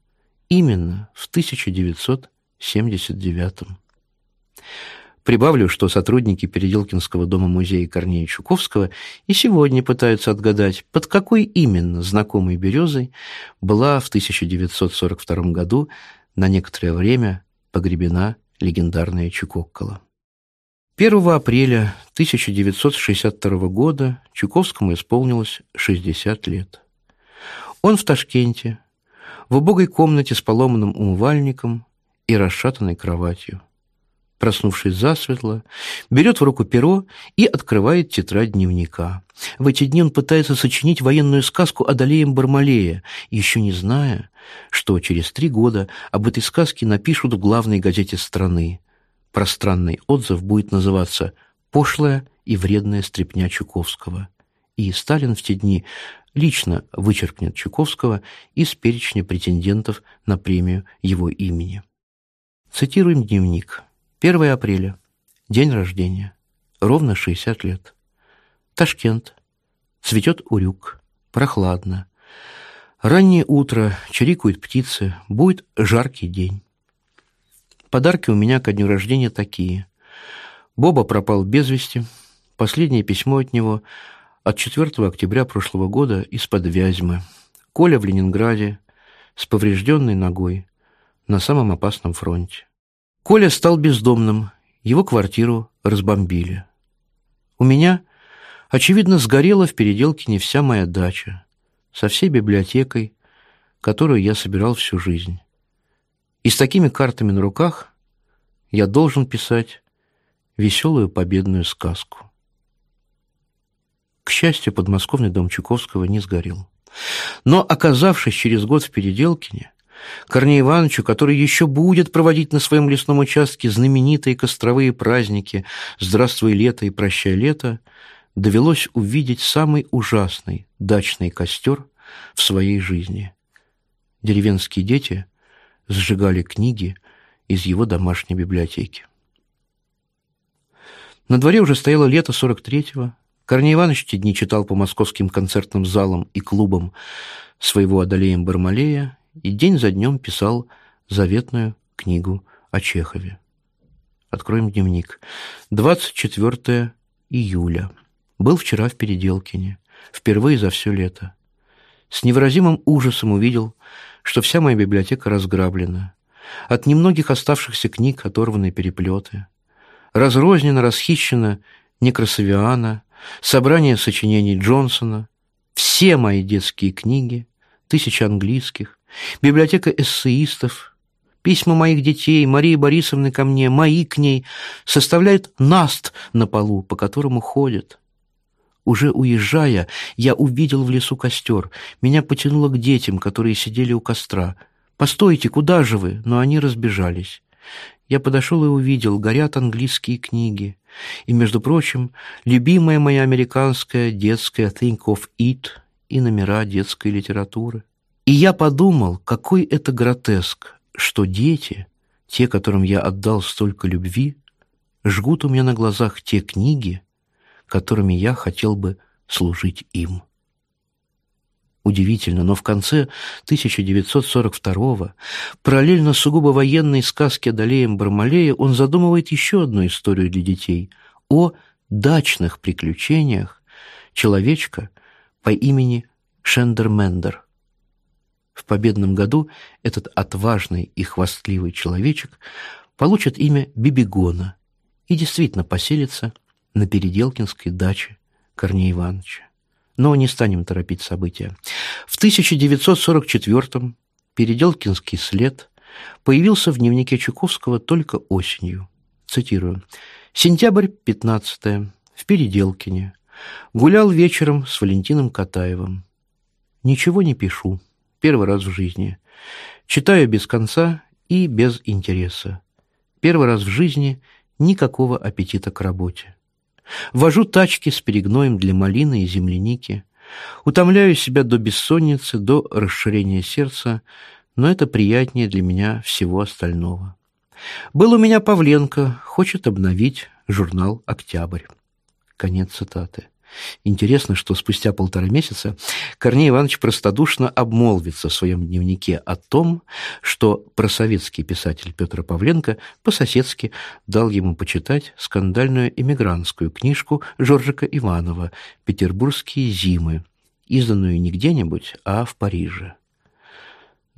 именно в 1979 Прибавлю, что сотрудники Переделкинского дома-музея Корнея Чуковского и сегодня пытаются отгадать, под какой именно знакомой березой была в 1942 году на некоторое время погребена легендарная Чукоккола. 1 апреля 1962 года Чуковскому исполнилось 60 лет. Он в Ташкенте, в убогой комнате с поломанным умывальником и расшатанной кроватью. Проснувшись засветло, берет в руку перо и открывает тетрадь дневника. В эти дни он пытается сочинить военную сказку о Далеем Бармалее, еще не зная, что через три года об этой сказке напишут в главной газете страны, пространный отзыв будет называться «Пошлая и вредная стряпня Чуковского». И Сталин в те дни лично вычеркнет Чуковского из перечня претендентов на премию его имени. Цитируем дневник. 1 апреля. День рождения. Ровно 60 лет. Ташкент. Цветет урюк. Прохладно. Раннее утро, чирикают птицы, будет жаркий день. Подарки у меня ко дню рождения такие. Боба пропал без вести. Последнее письмо от него от 4 октября прошлого года из-под Вязьмы. Коля в Ленинграде с поврежденной ногой на самом опасном фронте. Коля стал бездомным, его квартиру разбомбили. У меня, очевидно, сгорела в переделке не вся моя дача, со всей библиотекой, которую я собирал всю жизнь. И с такими картами на руках я должен писать веселую победную сказку. К счастью, подмосковный дом Чуковского не сгорел. Но, оказавшись через год в Переделкине, Корнею Ивановичу, который еще будет проводить на своем лесном участке знаменитые костровые праздники «Здравствуй, лето» и «Прощай, лето», довелось увидеть самый ужасный дачный костер в своей жизни. Деревенские дети – сжигали книги из его домашней библиотеки. На дворе уже стояло лето 43-го. Корней Иванович те дни читал по московским концертным залам и клубам своего Адалеем Бармалея и день за днем писал заветную книгу о Чехове. Откроем дневник. 24 июля. Был вчера в Переделкине. Впервые за все лето. С невыразимым ужасом увидел, что вся моя библиотека разграблена. От немногих оставшихся книг оторваны переплеты. Разрознено, расхищено Некрасовиана, собрание сочинений Джонсона, все мои детские книги, тысячи английских, библиотека эссеистов, письма моих детей, Марии Борисовны ко мне, мои к ней, составляют наст на полу, по которому ходят. Уже уезжая, я увидел в лесу костер. Меня потянуло к детям, которые сидели у костра. «Постойте, куда же вы?» Но они разбежались. Я подошел и увидел, горят английские книги. И, между прочим, любимая моя американская детская «Think of It» и номера детской литературы. И я подумал, какой это гротеск, что дети, те, которым я отдал столько любви, жгут у меня на глазах те книги, которыми я хотел бы служить им. Удивительно, но в конце 1942-го, параллельно сугубо военной сказке Адалеем Бармалея, он задумывает еще одну историю для детей о дачных приключениях человечка по имени Шендермендер. В победном году этот отважный и хвастливый человечек получит имя Бибигона и действительно поселится на Переделкинской даче Корнея Ивановича. Но не станем торопить события. В 1944-м Переделкинский след появился в дневнике Чуковского только осенью. Цитирую. Сентябрь 15 в Переделкине. Гулял вечером с Валентином Катаевым. Ничего не пишу. Первый раз в жизни. Читаю без конца и без интереса. Первый раз в жизни никакого аппетита к работе. Вожу тачки с перегноем для малины и земляники. Утомляю себя до бессонницы, до расширения сердца, но это приятнее для меня всего остального. Был у меня Павленко, хочет обновить журнал «Октябрь». Конец цитаты. Интересно, что спустя полтора месяца Корней Иванович простодушно обмолвится в своем дневнике о том, что просоветский писатель Петр Павленко по-соседски дал ему почитать скандальную эмигрантскую книжку Жоржика Иванова «Петербургские зимы», изданную не где-нибудь, а в Париже.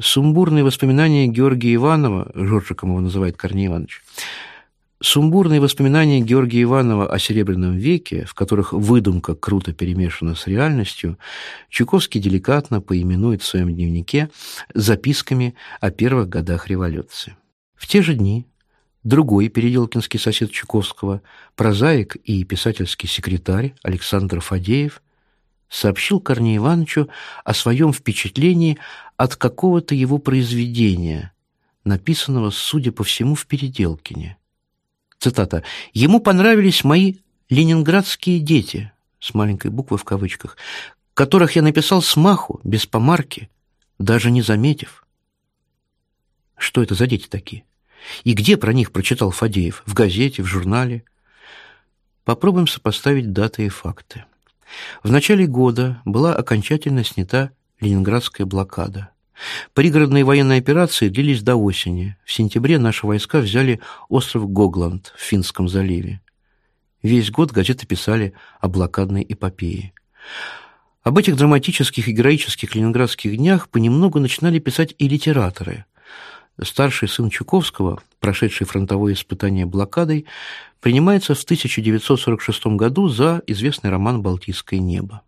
Сумбурные воспоминания Георгия Иванова, Жоржиком его называет Корней Иванович, Сумбурные воспоминания Георгия Иванова о Серебряном веке, в которых выдумка круто перемешана с реальностью, Чуковский деликатно поименует в своем дневнике записками о первых годах революции. В те же дни другой переделкинский сосед Чуковского, прозаик и писательский секретарь Александр Фадеев, сообщил Корнею Ивановичу о своем впечатлении от какого-то его произведения, написанного, судя по всему, в Переделкине. Цитата. «Ему понравились мои ленинградские дети» с маленькой буквы в кавычках, которых я написал с маху, без помарки, даже не заметив. Что это за дети такие? И где про них прочитал Фадеев? В газете, в журнале? Попробуем сопоставить даты и факты. В начале года была окончательно снята ленинградская блокада. Пригородные военные операции длились до осени. В сентябре наши войска взяли остров Гогланд в Финском заливе. Весь год газеты писали о блокадной эпопее. Об этих драматических и героических ленинградских днях понемногу начинали писать и литераторы. Старший сын Чуковского, прошедший фронтовое испытание блокадой, принимается в 1946 году за известный роман «Балтийское небо».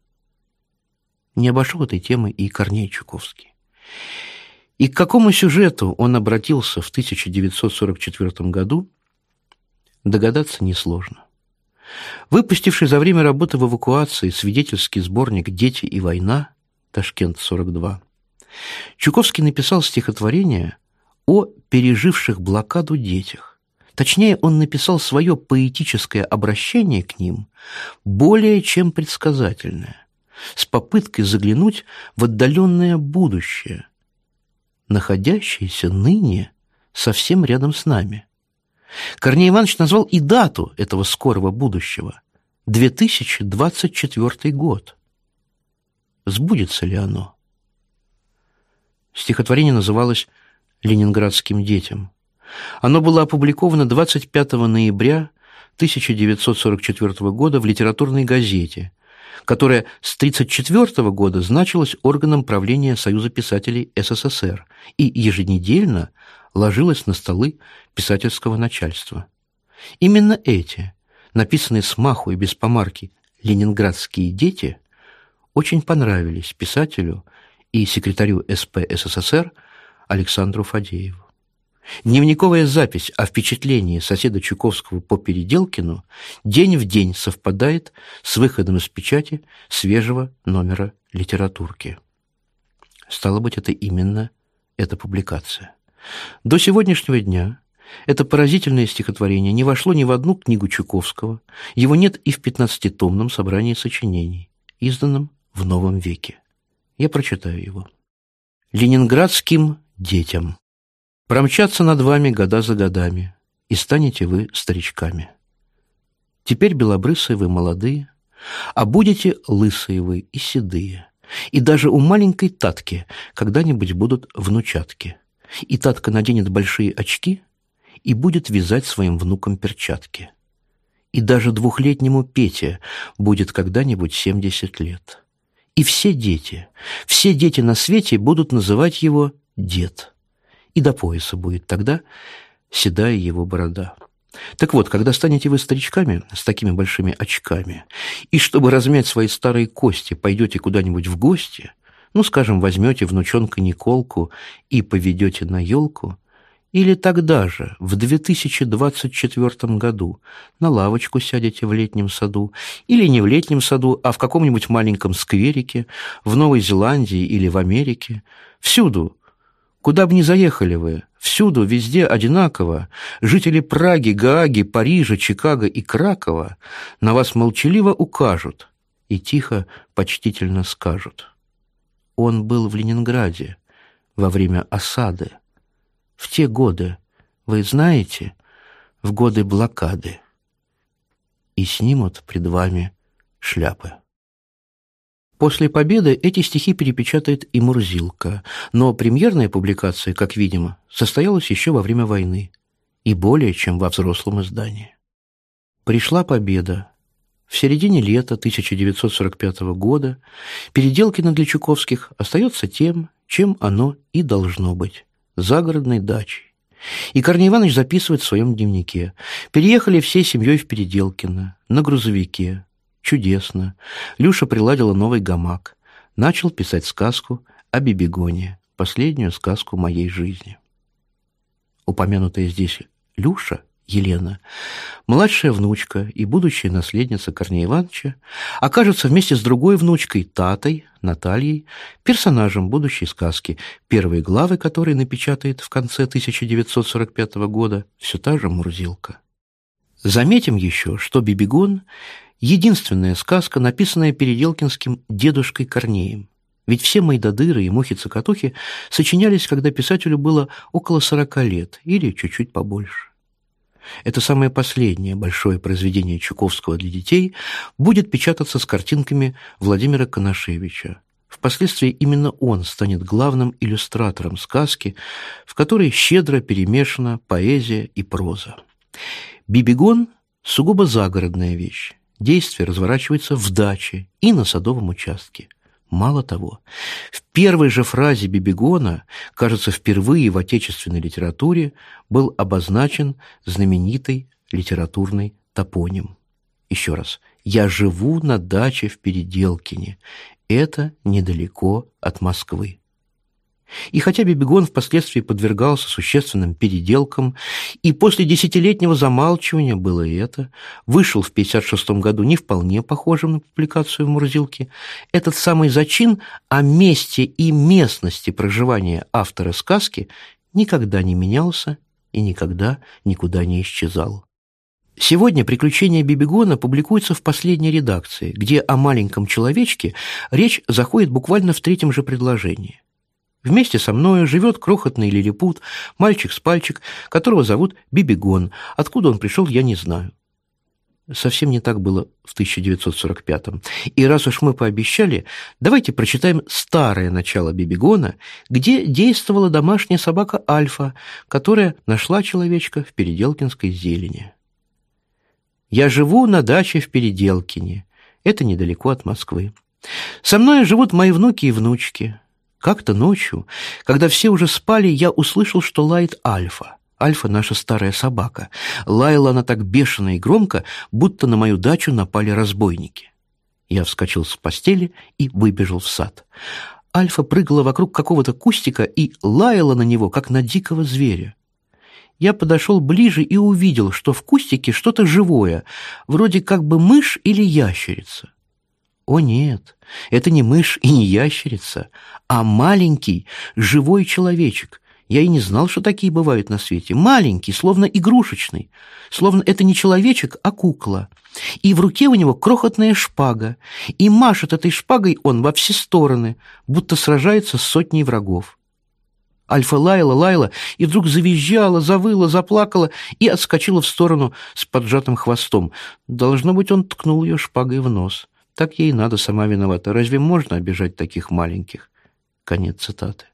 Не обошел этой темы и Корней Чуковский. И к какому сюжету он обратился в 1944 году, догадаться несложно. Выпустивший за время работы в эвакуации свидетельский сборник «Дети и война» Ташкент, 42, Чуковский написал стихотворение о переживших блокаду детях. Точнее, он написал свое поэтическое обращение к ним более чем предсказательное с попыткой заглянуть в отдаленное будущее, находящееся ныне совсем рядом с нами. Корней Иванович назвал и дату этого скорого будущего – 2024 год. Сбудется ли оно? Стихотворение называлось «Ленинградским детям». Оно было опубликовано 25 ноября 1944 года в литературной газете, которая с 1934 года значилась органом правления Союза писателей СССР и еженедельно ложилась на столы писательского начальства. Именно эти, написанные с маху и без помарки «Ленинградские дети», очень понравились писателю и секретарю СП СССР Александру Фадееву. Дневниковая запись о впечатлении соседа Чуковского по Переделкину день в день совпадает с выходом из печати свежего номера литературки. Стало быть, это именно эта публикация. До сегодняшнего дня это поразительное стихотворение не вошло ни в одну книгу Чуковского, его нет и в пятнадцатитомном собрании сочинений, изданном в новом веке. Я прочитаю его. «Ленинградским детям». Промчатся над вами года за годами, и станете вы старичками. Теперь белобрысые вы молодые, а будете лысые вы и седые. И даже у маленькой Татки когда-нибудь будут внучатки. И Татка наденет большие очки и будет вязать своим внукам перчатки. И даже двухлетнему Пете будет когда-нибудь семьдесят лет. И все дети, все дети на свете будут называть его дед и до пояса будет тогда седая его борода. Так вот, когда станете вы старичками с такими большими очками, и чтобы размять свои старые кости, пойдете куда-нибудь в гости, ну, скажем, возьмете внучонка Николку и поведете на елку, Или тогда же, в 2024 году, на лавочку сядете в летнем саду, или не в летнем саду, а в каком-нибудь маленьком скверике, в Новой Зеландии или в Америке. Всюду, куда бы ни заехали вы, всюду, везде одинаково, жители Праги, Гааги, Парижа, Чикаго и Кракова на вас молчаливо укажут и тихо, почтительно скажут. Он был в Ленинграде во время осады в те годы, вы знаете, в годы блокады, и снимут пред вами шляпы. После победы эти стихи перепечатает и Мурзилка, но премьерная публикация, как видимо, состоялась еще во время войны и более чем во взрослом издании. Пришла победа. В середине лета 1945 года Переделкино для Чуковских остается тем, чем оно и должно быть загородной дачей. И Корней Иванович записывает в своем дневнике. Переехали всей семьей в Переделкино, на грузовике. Чудесно. Люша приладила новый гамак. Начал писать сказку о Бибигоне, последнюю сказку моей жизни. Упомянутая здесь Люша Елена, младшая внучка и будущая наследница Корнея Ивановича, окажется вместе с другой внучкой Татой, Натальей, персонажем будущей сказки, первые главы которой напечатает в конце 1945 года все та же Мурзилка. Заметим еще, что «Бибигон» — единственная сказка, написанная Переделкинским дедушкой Корнеем. Ведь все Майдадыры и Мухи-цокотухи сочинялись, когда писателю было около сорока лет или чуть-чуть побольше. Это самое последнее большое произведение Чуковского для детей будет печататься с картинками Владимира Коношевича. Впоследствии именно он станет главным иллюстратором сказки, в которой щедро перемешана поэзия и проза. «Бибигон» — сугубо загородная вещь. Действие разворачивается в даче и на садовом участке – Мало того, в первой же фразе Бибигона, кажется, впервые в отечественной литературе был обозначен знаменитый литературный топоним. Еще раз. «Я живу на даче в Переделкине. Это недалеко от Москвы». И хотя Бибигон впоследствии подвергался существенным переделкам, и после десятилетнего замалчивания было и это, вышел в 1956 году не вполне похожим на публикацию в «Мурзилке», этот самый зачин о месте и местности проживания автора сказки никогда не менялся и никогда никуда не исчезал. Сегодня «Приключения Бибигона» публикуются в последней редакции, где о маленьком человечке речь заходит буквально в третьем же предложении – Вместе со мною живет крохотный лилипут, мальчик с пальчик, которого зовут Бибигон. Откуда он пришел, я не знаю. Совсем не так было в 1945-м. И раз уж мы пообещали, давайте прочитаем старое начало Бибигона, где действовала домашняя собака Альфа, которая нашла человечка в Переделкинской зелени. «Я живу на даче в Переделкине. Это недалеко от Москвы. Со мной живут мои внуки и внучки. Как-то ночью, когда все уже спали, я услышал, что лает Альфа. Альфа — наша старая собака. Лаяла она так бешено и громко, будто на мою дачу напали разбойники. Я вскочил с постели и выбежал в сад. Альфа прыгала вокруг какого-то кустика и лаяла на него, как на дикого зверя. Я подошел ближе и увидел, что в кустике что-то живое, вроде как бы мышь или ящерица. О нет, это не мышь и не ящерица, а маленький живой человечек. Я и не знал, что такие бывают на свете. Маленький, словно игрушечный, словно это не человечек, а кукла. И в руке у него крохотная шпага, и машет этой шпагой он во все стороны, будто сражается с сотней врагов. Альфа лаяла, лаяла, и вдруг завизжала, завыла, заплакала и отскочила в сторону с поджатым хвостом. Должно быть, он ткнул ее шпагой в нос. Так ей надо, сама виновата. Разве можно обижать таких маленьких? Конец цитаты.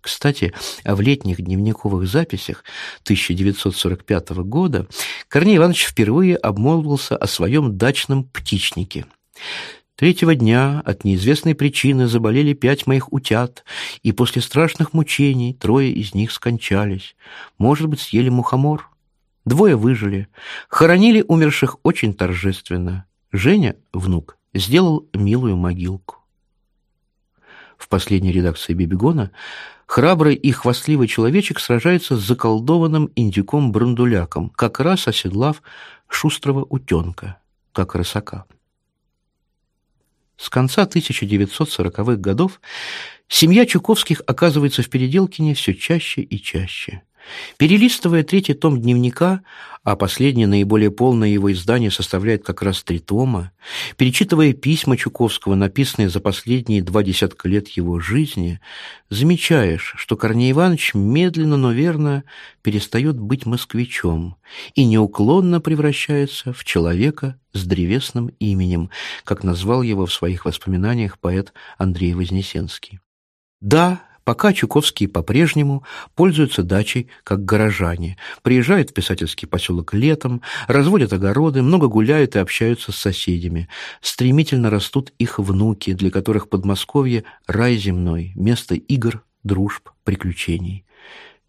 Кстати, в летних дневниковых записях 1945 года Корней Иванович впервые обмолвился о своем дачном птичнике. Третьего дня от неизвестной причины заболели пять моих утят, и после страшных мучений трое из них скончались. Может быть, съели мухомор? Двое выжили. Хоронили умерших очень торжественно. Женя, внук, сделал милую могилку. в последней редакции Бибигона, храбрый и хвастливый человечек сражается с заколдованным индюком-брандуляком, как раз оседлав шустрого утенка, как рысака. С конца 1940-х годов семья Чуковских оказывается в Переделкине все чаще и чаще. Перелистывая третий том дневника, а последнее наиболее полное его издание составляет как раз три тома, перечитывая письма Чуковского, написанные за последние два десятка лет его жизни, замечаешь, что Корней Иванович медленно, но верно перестает быть москвичом и неуклонно превращается в человека с древесным именем, как назвал его в своих воспоминаниях поэт Андрей Вознесенский. Да, Пока Чуковские по-прежнему пользуются дачей как горожане, приезжают в писательский поселок летом, разводят огороды, много гуляют и общаются с соседями. Стремительно растут их внуки, для которых Подмосковье – рай земной, место игр, дружб, приключений.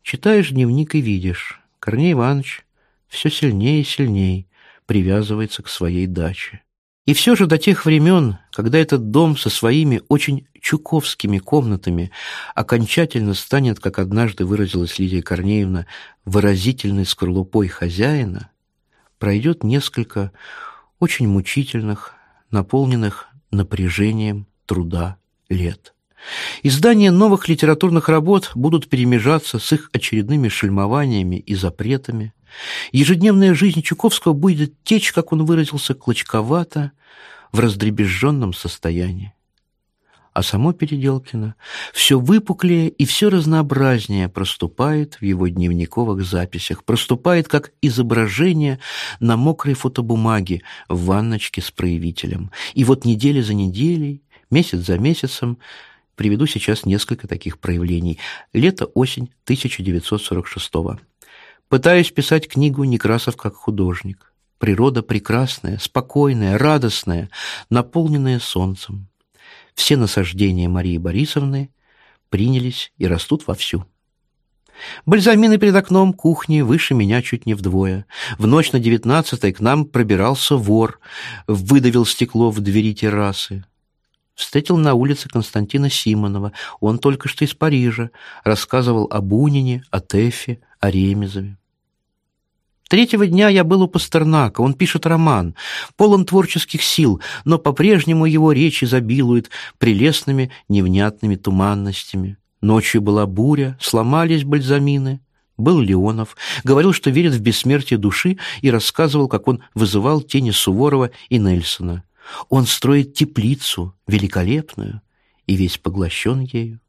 Читаешь дневник и видишь, Корней Иванович все сильнее и сильнее привязывается к своей даче. И все же до тех времен, когда этот дом со своими очень чуковскими комнатами окончательно станет, как однажды выразилась Лидия Корнеевна, выразительной скорлупой хозяина, пройдет несколько очень мучительных, наполненных напряжением труда лет. Издания новых литературных работ будут перемежаться с их очередными шельмованиями и запретами. Ежедневная жизнь Чуковского будет течь, как он выразился, клочковато, в раздребезженном состоянии. А само Переделкино все выпуклее и все разнообразнее проступает в его дневниковых записях, проступает как изображение на мокрой фотобумаге в ванночке с проявителем. И вот неделя за неделей, месяц за месяцем приведу сейчас несколько таких проявлений. Лето-осень 1946 -го. Пытаюсь писать книгу «Некрасов как художник». Природа прекрасная, спокойная, радостная, наполненная солнцем. Все насаждения Марии Борисовны принялись и растут вовсю. Бальзамины перед окном кухни выше меня чуть не вдвое. В ночь на девятнадцатой к нам пробирался вор, выдавил стекло в двери террасы. Встретил на улице Константина Симонова. Он только что из Парижа. Рассказывал о Бунине, о Тэфе, о Ремезове. Третьего дня я был у Пастернака, он пишет роман, полон творческих сил, но по-прежнему его речь изобилует прелестными невнятными туманностями. Ночью была буря, сломались бальзамины. Был Леонов, говорил, что верит в бессмертие души и рассказывал, как он вызывал тени Суворова и Нельсона. Он строит теплицу, великолепную, и весь поглощен ею.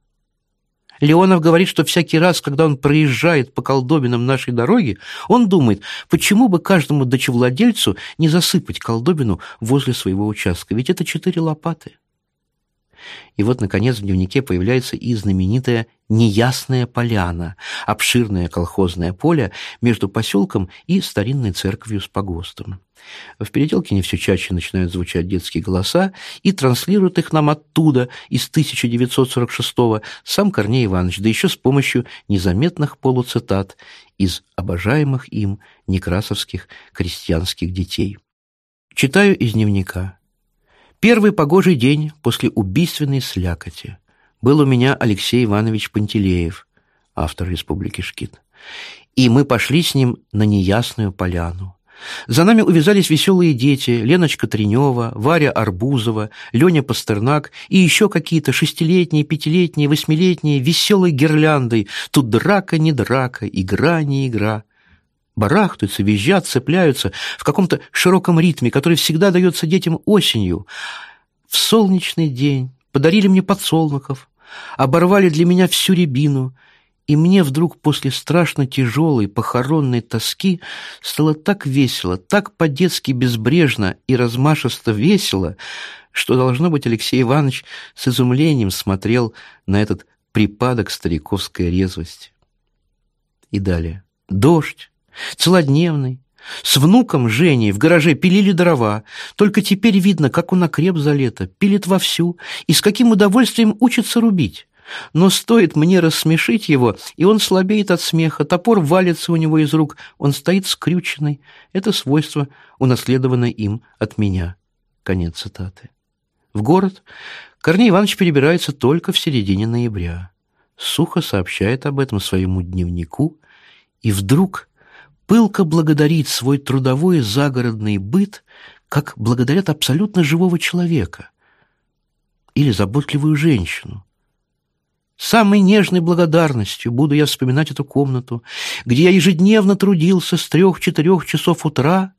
Леонов говорит, что всякий раз, когда он проезжает по колдобинам нашей дороги, он думает, почему бы каждому дачевладельцу не засыпать колдобину возле своего участка, ведь это четыре лопаты. И вот, наконец, в дневнике появляется и знаменитая «Неясная поляна», обширное колхозное поле между поселком и старинной церковью с погостом. В переделке не все чаще начинают звучать детские голоса и транслируют их нам оттуда, из 1946-го, сам Корней Иванович, да еще с помощью незаметных полуцитат из обожаемых им некрасовских крестьянских детей. Читаю из дневника. Первый погожий день после убийственной слякоти был у меня Алексей Иванович Пантелеев, автор «Республики Шкит». И мы пошли с ним на неясную поляну. За нами увязались веселые дети Леночка Тренева, Варя Арбузова, Леня Пастернак и еще какие-то шестилетние, пятилетние, восьмилетние, веселой гирляндой. Тут драка не драка, игра не игра барахтаются, визжат, цепляются в каком-то широком ритме, который всегда дается детям осенью. В солнечный день подарили мне подсолнухов, оборвали для меня всю рябину, и мне вдруг после страшно тяжелой похоронной тоски стало так весело, так по-детски безбрежно и размашисто весело, что, должно быть, Алексей Иванович с изумлением смотрел на этот припадок стариковской резвости. И далее. Дождь, Целодневный. С внуком Женей в гараже пилили дрова. Только теперь видно, как он окреп за лето, пилит вовсю и с каким удовольствием учится рубить. Но стоит мне рассмешить его, и он слабеет от смеха, топор валится у него из рук, он стоит скрюченный. Это свойство, унаследованное им от меня. Конец цитаты. В город Корней Иванович перебирается только в середине ноября. Сухо сообщает об этом своему дневнику и вдруг пылко благодарит свой трудовой загородный быт, как благодарят абсолютно живого человека или заботливую женщину. Самой нежной благодарностью буду я вспоминать эту комнату, где я ежедневно трудился с трех-четырех часов утра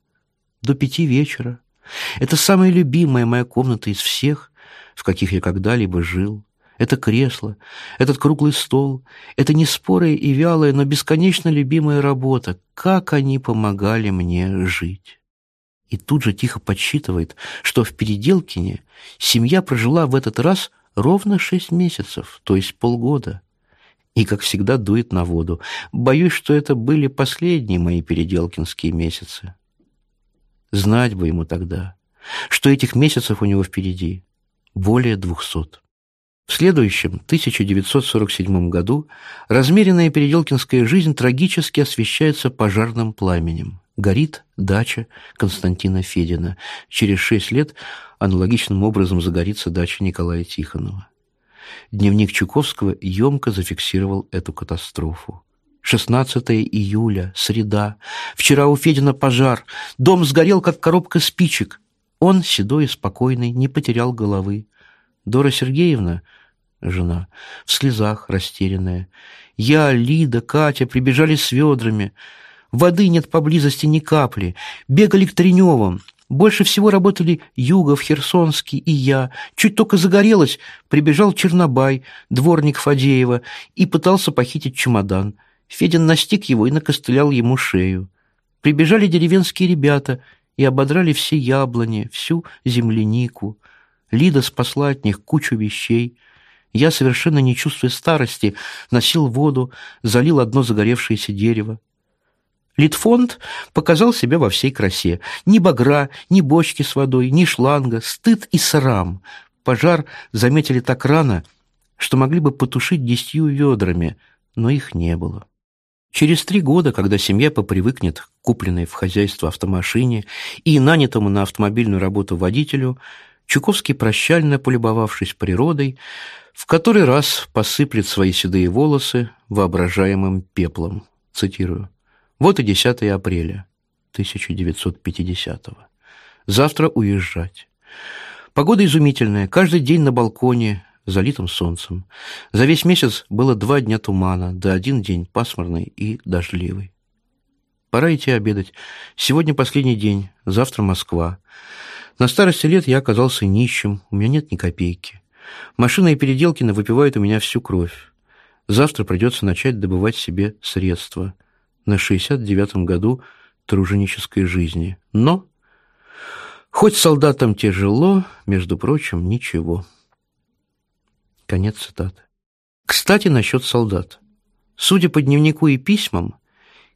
до пяти вечера. Это самая любимая моя комната из всех, в каких я когда-либо жил. Это кресло, этот круглый стол, это не спорая и вялая, но бесконечно любимая работа. Как они помогали мне жить. И тут же тихо подсчитывает, что в Переделкине семья прожила в этот раз ровно шесть месяцев, то есть полгода. И, как всегда, дует на воду. Боюсь, что это были последние мои переделкинские месяцы. Знать бы ему тогда, что этих месяцев у него впереди более двухсот. В следующем, 1947 году, размеренная переделкинская жизнь трагически освещается пожарным пламенем. Горит дача Константина Федина. Через шесть лет аналогичным образом загорится дача Николая Тихонова. Дневник Чуковского емко зафиксировал эту катастрофу. 16 июля, среда. Вчера у Федина пожар. Дом сгорел, как коробка спичек. Он, седой и спокойный, не потерял головы. Дора Сергеевна, жена, в слезах растерянная. Я, Лида, Катя прибежали с ведрами. Воды нет поблизости ни капли. Бегали к Треневым. Больше всего работали Югов, Херсонский и я. Чуть только загорелось, прибежал Чернобай, дворник Фадеева, и пытался похитить чемодан. Федин настиг его и накостылял ему шею. Прибежали деревенские ребята и ободрали все яблони, всю землянику. Лида спасла от них кучу вещей. Я, совершенно не чувствуя старости, носил воду, залил одно загоревшееся дерево. Литфонд показал себя во всей красе. Ни багра, ни бочки с водой, ни шланга, стыд и срам. Пожар заметили так рано, что могли бы потушить десятью ведрами, но их не было. Через три года, когда семья попривыкнет к купленной в хозяйство автомашине и нанятому на автомобильную работу водителю, Чуковский, прощально полюбовавшись природой, в который раз посыплет свои седые волосы воображаемым пеплом. Цитирую. Вот и 10 апреля 1950 -го. Завтра уезжать. Погода изумительная, каждый день на балконе, залитым солнцем. За весь месяц было два дня тумана, да один день пасмурный и дождливый. Пора идти обедать. Сегодня последний день, завтра Москва. На старости лет я оказался нищим, у меня нет ни копейки. Машина и Переделкина выпивают у меня всю кровь. Завтра придется начать добывать себе средства на 69-м году труженической жизни. Но, хоть солдатам тяжело, между прочим, ничего. Конец цитаты. Кстати, насчет солдат. Судя по дневнику и письмам,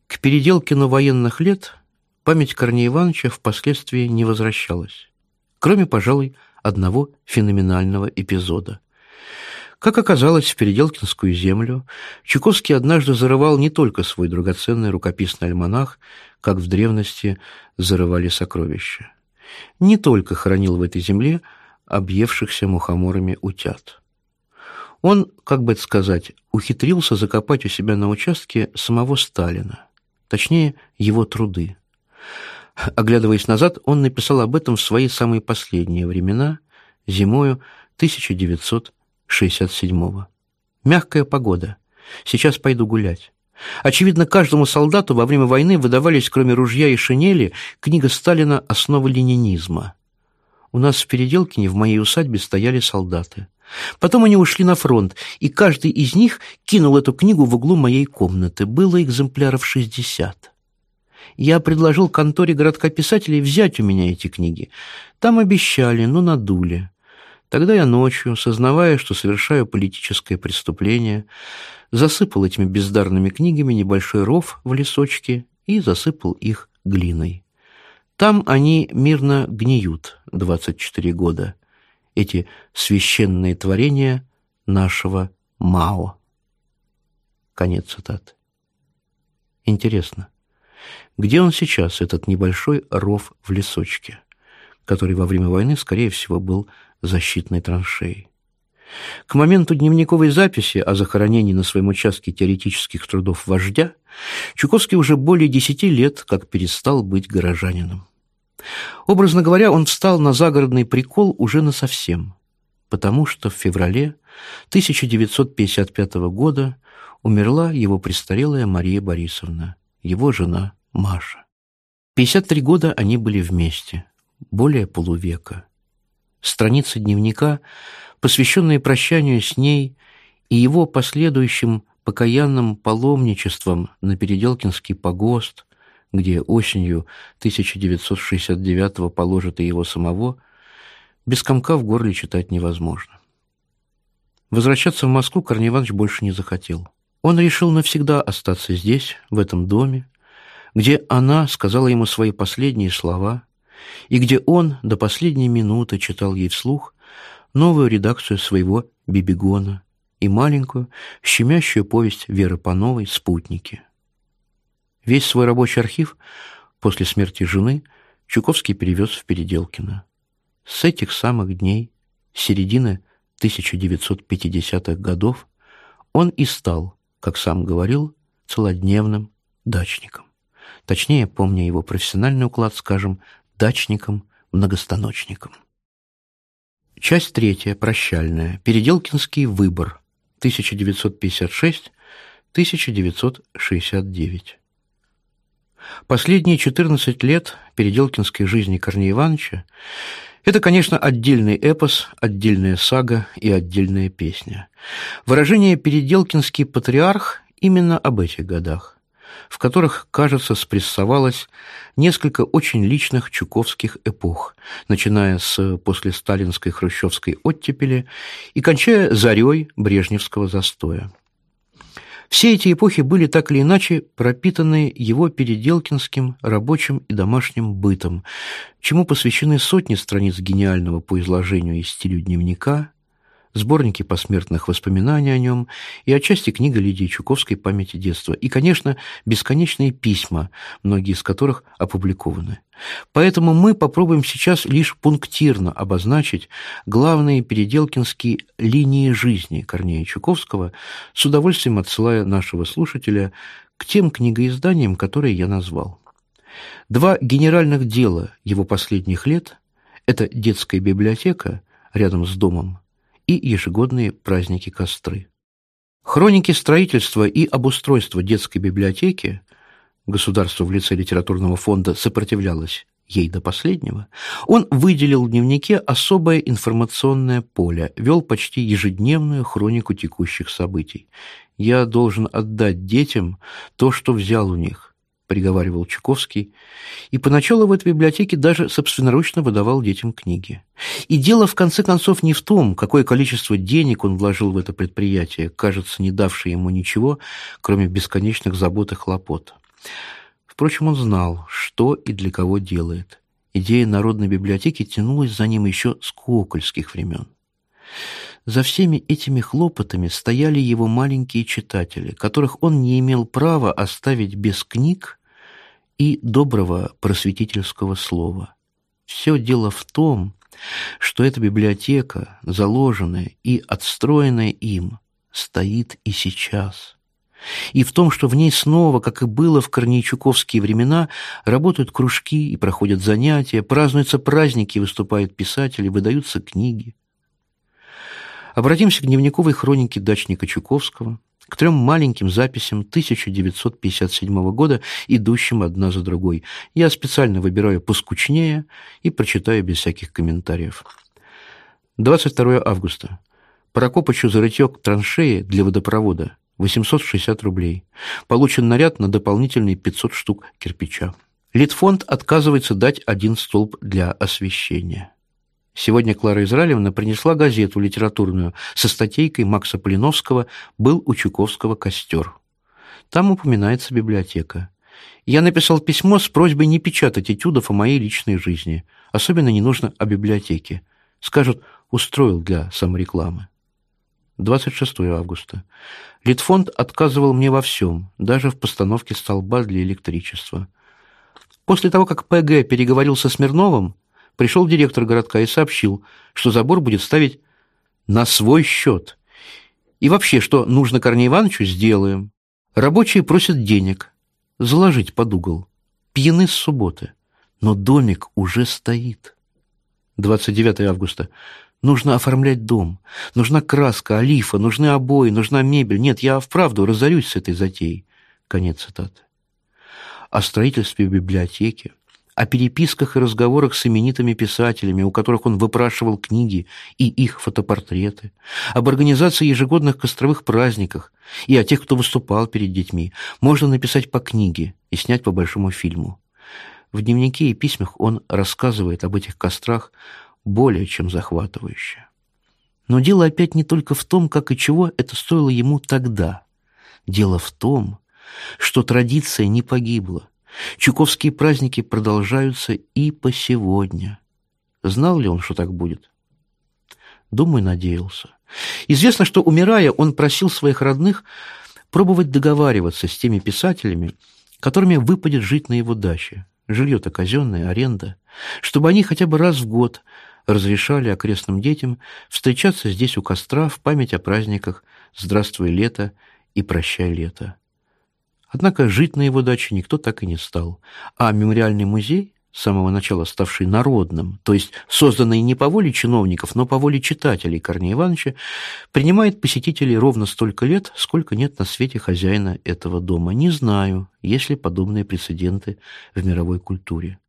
к Переделкину военных лет память Корнея Ивановича впоследствии не возвращалась кроме, пожалуй, одного феноменального эпизода. Как оказалось, в Переделкинскую землю Чуковский однажды зарывал не только свой драгоценный рукописный альманах, как в древности зарывали сокровища. Не только хранил в этой земле объевшихся мухоморами утят. Он, как бы это сказать, ухитрился закопать у себя на участке самого Сталина, точнее, его труды. Оглядываясь назад, он написал об этом в свои самые последние времена, зимою 1967-го. Мягкая погода. Сейчас пойду гулять. Очевидно, каждому солдату во время войны выдавались, кроме ружья и шинели, книга Сталина «Основы ленинизма». У нас в Переделкине в моей усадьбе стояли солдаты. Потом они ушли на фронт, и каждый из них кинул эту книгу в углу моей комнаты. Было экземпляров шестьдесят. Я предложил конторе городка писателей взять у меня эти книги. Там обещали, но надули. Тогда я ночью, сознавая, что совершаю политическое преступление, засыпал этими бездарными книгами небольшой ров в лесочке и засыпал их глиной. Там они мирно гниют 24 года, эти священные творения нашего Мао. Конец цитаты. Интересно, где он сейчас, этот небольшой ров в лесочке? который во время войны, скорее всего, был защитной траншеей. К моменту дневниковой записи о захоронении на своем участке теоретических трудов вождя Чуковский уже более десяти лет как перестал быть горожанином. Образно говоря, он встал на загородный прикол уже насовсем, потому что в феврале 1955 года умерла его престарелая Мария Борисовна, его жена Маша. 53 года они были вместе, более полувека. Страницы дневника, посвященные прощанию с ней и его последующим покаянным паломничеством на Переделкинский погост, где осенью 1969-го положат и его самого, без комка в горле читать невозможно. Возвращаться в Москву Корней Иванович больше не захотел. Он решил навсегда остаться здесь, в этом доме, где она сказала ему свои последние слова, и где он до последней минуты читал ей вслух новую редакцию своего «Бибигона» и маленькую, щемящую повесть Веры Пановой «Спутники». Весь свой рабочий архив после смерти жены Чуковский перевез в Переделкино. С этих самых дней, середины 1950-х годов, он и стал, как сам говорил, целодневным дачником. Точнее, помня его профессиональный уклад, скажем, дачником-многостаночником. Часть третья, прощальная. Переделкинский выбор. 1956-1969. Последние 14 лет переделкинской жизни Корнея Ивановича это, конечно, отдельный эпос, отдельная сага и отдельная песня. Выражение «переделкинский патриарх» именно об этих годах, в которых, кажется, спрессовалось несколько очень личных чуковских эпох, начиная с послесталинской хрущевской оттепели и кончая зарей брежневского застоя. Все эти эпохи были так или иначе пропитаны его переделкинским рабочим и домашним бытом, чему посвящены сотни страниц гениального по изложению и стилю дневника, сборники посмертных воспоминаний о нем и отчасти книга Лидии Чуковской «Памяти детства» и, конечно, бесконечные письма, многие из которых опубликованы. Поэтому мы попробуем сейчас лишь пунктирно обозначить главные переделкинские линии жизни Корнея Чуковского, с удовольствием отсылая нашего слушателя к тем книгоизданиям, которые я назвал. Два генеральных дела его последних лет – это детская библиотека рядом с домом и ежегодные праздники костры. Хроники строительства и обустройства детской библиотеки государство в лице литературного фонда сопротивлялось ей до последнего, он выделил в дневнике особое информационное поле, вел почти ежедневную хронику текущих событий. «Я должен отдать детям то, что взял у них, приговаривал Чуковский, и поначалу в этой библиотеке даже собственноручно выдавал детям книги. И дело, в конце концов, не в том, какое количество денег он вложил в это предприятие, кажется, не давшее ему ничего, кроме бесконечных забот и хлопот. Впрочем, он знал, что и для кого делает. Идея Народной библиотеки тянулась за ним еще с кокольских времен. За всеми этими хлопотами стояли его маленькие читатели, которых он не имел права оставить без книг и доброго просветительского слова. Все дело в том, что эта библиотека, заложенная и отстроенная им, стоит и сейчас. И в том, что в ней снова, как и было в корнейчуковские времена, работают кружки и проходят занятия, празднуются праздники, выступают писатели, выдаются книги. Обратимся к дневниковой хронике дачника Чуковского, к трем маленьким записям 1957 года, идущим одна за другой. Я специально выбираю поскучнее и прочитаю без всяких комментариев. 22 августа. Прокопычу за рытье траншеи для водопровода 860 рублей. Получен наряд на дополнительные 500 штук кирпича. Литфонд отказывается дать один столб для освещения. Сегодня Клара Израилевна принесла газету литературную со статейкой Макса Полиновского «Был у Чуковского костер». Там упоминается библиотека. Я написал письмо с просьбой не печатать этюдов о моей личной жизни. Особенно не нужно о библиотеке. Скажут, устроил для саморекламы. 26 августа. Литфонд отказывал мне во всем, даже в постановке столба для электричества. После того, как ПГ переговорил со Смирновым, пришел директор городка и сообщил, что забор будет ставить на свой счет. И вообще, что нужно Корнею Ивановичу, сделаем. Рабочие просят денег, заложить под угол. Пьяны с субботы. Но домик уже стоит. 29 августа. Нужно оформлять дом. Нужна краска, олифа, нужны обои, нужна мебель. Нет, я вправду разорюсь с этой затеей. Конец цитаты. О строительстве библиотеки, о переписках и разговорах с именитыми писателями, у которых он выпрашивал книги и их фотопортреты, об организации ежегодных костровых праздниках и о тех, кто выступал перед детьми, можно написать по книге и снять по большому фильму. В дневнике и письмах он рассказывает об этих кострах более чем захватывающе. Но дело опять не только в том, как и чего это стоило ему тогда. Дело в том, что традиция не погибла. Чуковские праздники продолжаются и по сегодня. Знал ли он, что так будет? Думаю, надеялся. Известно, что, умирая, он просил своих родных пробовать договариваться с теми писателями, которыми выпадет жить на его даче. Жилье-то казенное, аренда. Чтобы они хотя бы раз в год разрешали окрестным детям встречаться здесь у костра в память о праздниках «Здравствуй, лето» и «Прощай, лето». Однако жить на его даче никто так и не стал, а мемориальный музей, с самого начала ставший народным, то есть созданный не по воле чиновников, но по воле читателей Корнея Ивановича, принимает посетителей ровно столько лет, сколько нет на свете хозяина этого дома. Не знаю, есть ли подобные прецеденты в мировой культуре.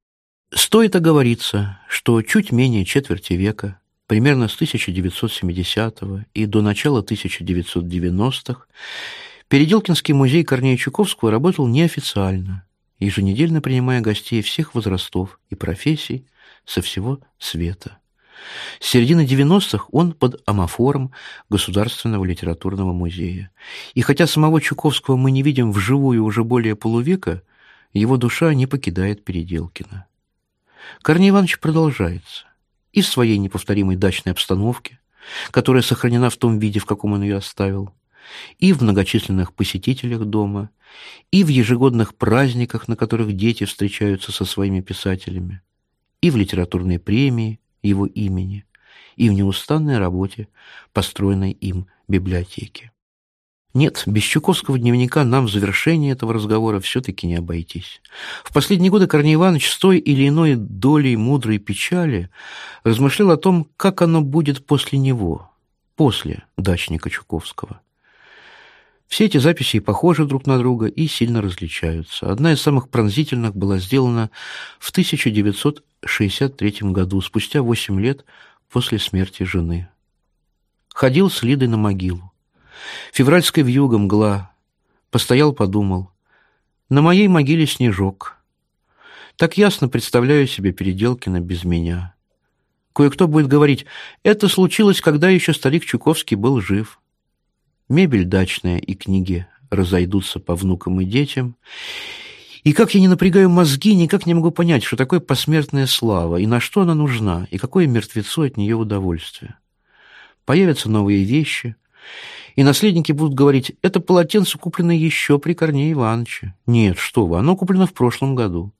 Стоит оговориться, что чуть менее четверти века, примерно с 1970 и до начала 1990-х, Переделкинский музей Корнея Чуковского работал неофициально, еженедельно принимая гостей всех возрастов и профессий со всего света. С середины 90-х он под амофором Государственного литературного музея. И хотя самого Чуковского мы не видим вживую уже более полувека, его душа не покидает Переделкина. Корней Иванович продолжается. И в своей неповторимой дачной обстановке, которая сохранена в том виде, в каком он ее оставил, и в многочисленных посетителях дома, и в ежегодных праздниках, на которых дети встречаются со своими писателями, и в литературной премии его имени, и в неустанной работе, построенной им библиотеки. Нет, без Чуковского дневника нам в завершении этого разговора все-таки не обойтись. В последние годы Корней Иванович с той или иной долей мудрой печали размышлял о том, как оно будет после него, после дачника Чуковского. Все эти записи похожи друг на друга и сильно различаются. Одна из самых пронзительных была сделана в 1963 году, спустя 8 лет после смерти жены. Ходил с Лидой на могилу. Февральская вьюга мгла. Постоял, подумал. На моей могиле снежок. Так ясно представляю себе Переделкина без меня. Кое-кто будет говорить, это случилось, когда еще старик Чуковский был жив. Мебель дачная и книги разойдутся по внукам и детям. И как я не напрягаю мозги, никак не могу понять, что такое посмертная слава, и на что она нужна, и какое мертвецу от нее удовольствие. Появятся новые вещи — и наследники будут говорить, это полотенце куплено еще при Корнее Ивановиче. Нет, что вы, оно куплено в прошлом году.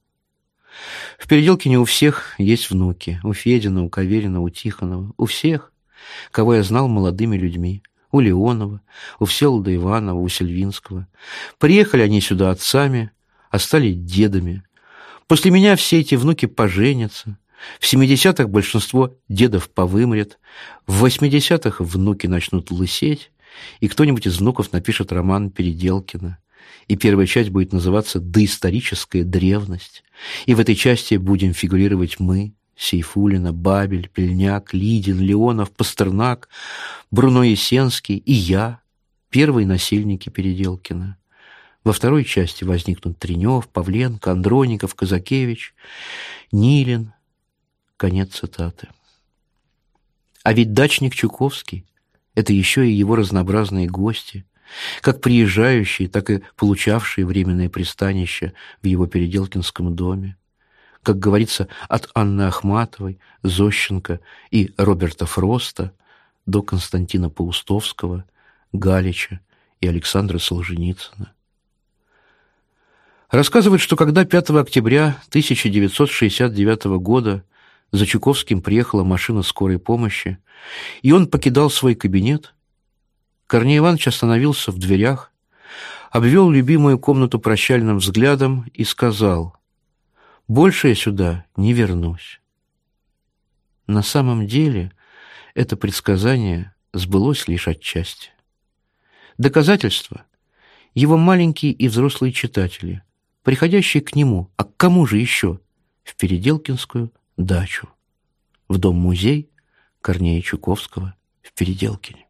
В переделке не у всех есть внуки. У Федина, у Каверина, у Тихонова. У всех, кого я знал молодыми людьми. У Леонова, у Всеволода Иванова, у Сельвинского. Приехали они сюда отцами, а стали дедами. После меня все эти внуки поженятся. В 70-х большинство дедов повымрет, в 80-х внуки начнут лысеть, и кто-нибудь из внуков напишет роман Переделкина. И первая часть будет называться «Доисторическая древность». И в этой части будем фигурировать мы, Сейфулина, Бабель, Пельняк, Лидин, Леонов, Пастернак, Бруно Есенский и я, первые насильники Переделкина. Во второй части возникнут Тренев, Павленко, Андроников, Казакевич, Нилин. Конец цитаты. А ведь дачник Чуковский это еще и его разнообразные гости, как приезжающие, так и получавшие временное пристанище в его Переделкинском доме. Как говорится, от Анны Ахматовой, Зощенко и Роберта Фроста до Константина Паустовского, Галича и Александра Солженицына. Рассказывают, что когда 5 октября 1969 года За Чуковским приехала машина скорой помощи, и он покидал свой кабинет. Корней Иванович остановился в дверях, обвел любимую комнату прощальным взглядом и сказал, «Больше я сюда не вернусь». На самом деле это предсказание сбылось лишь отчасти. Доказательство — его маленькие и взрослые читатели, приходящие к нему, а к кому же еще, в Переделкинскую дачу, в дом-музей Корнея Чуковского в Переделкине.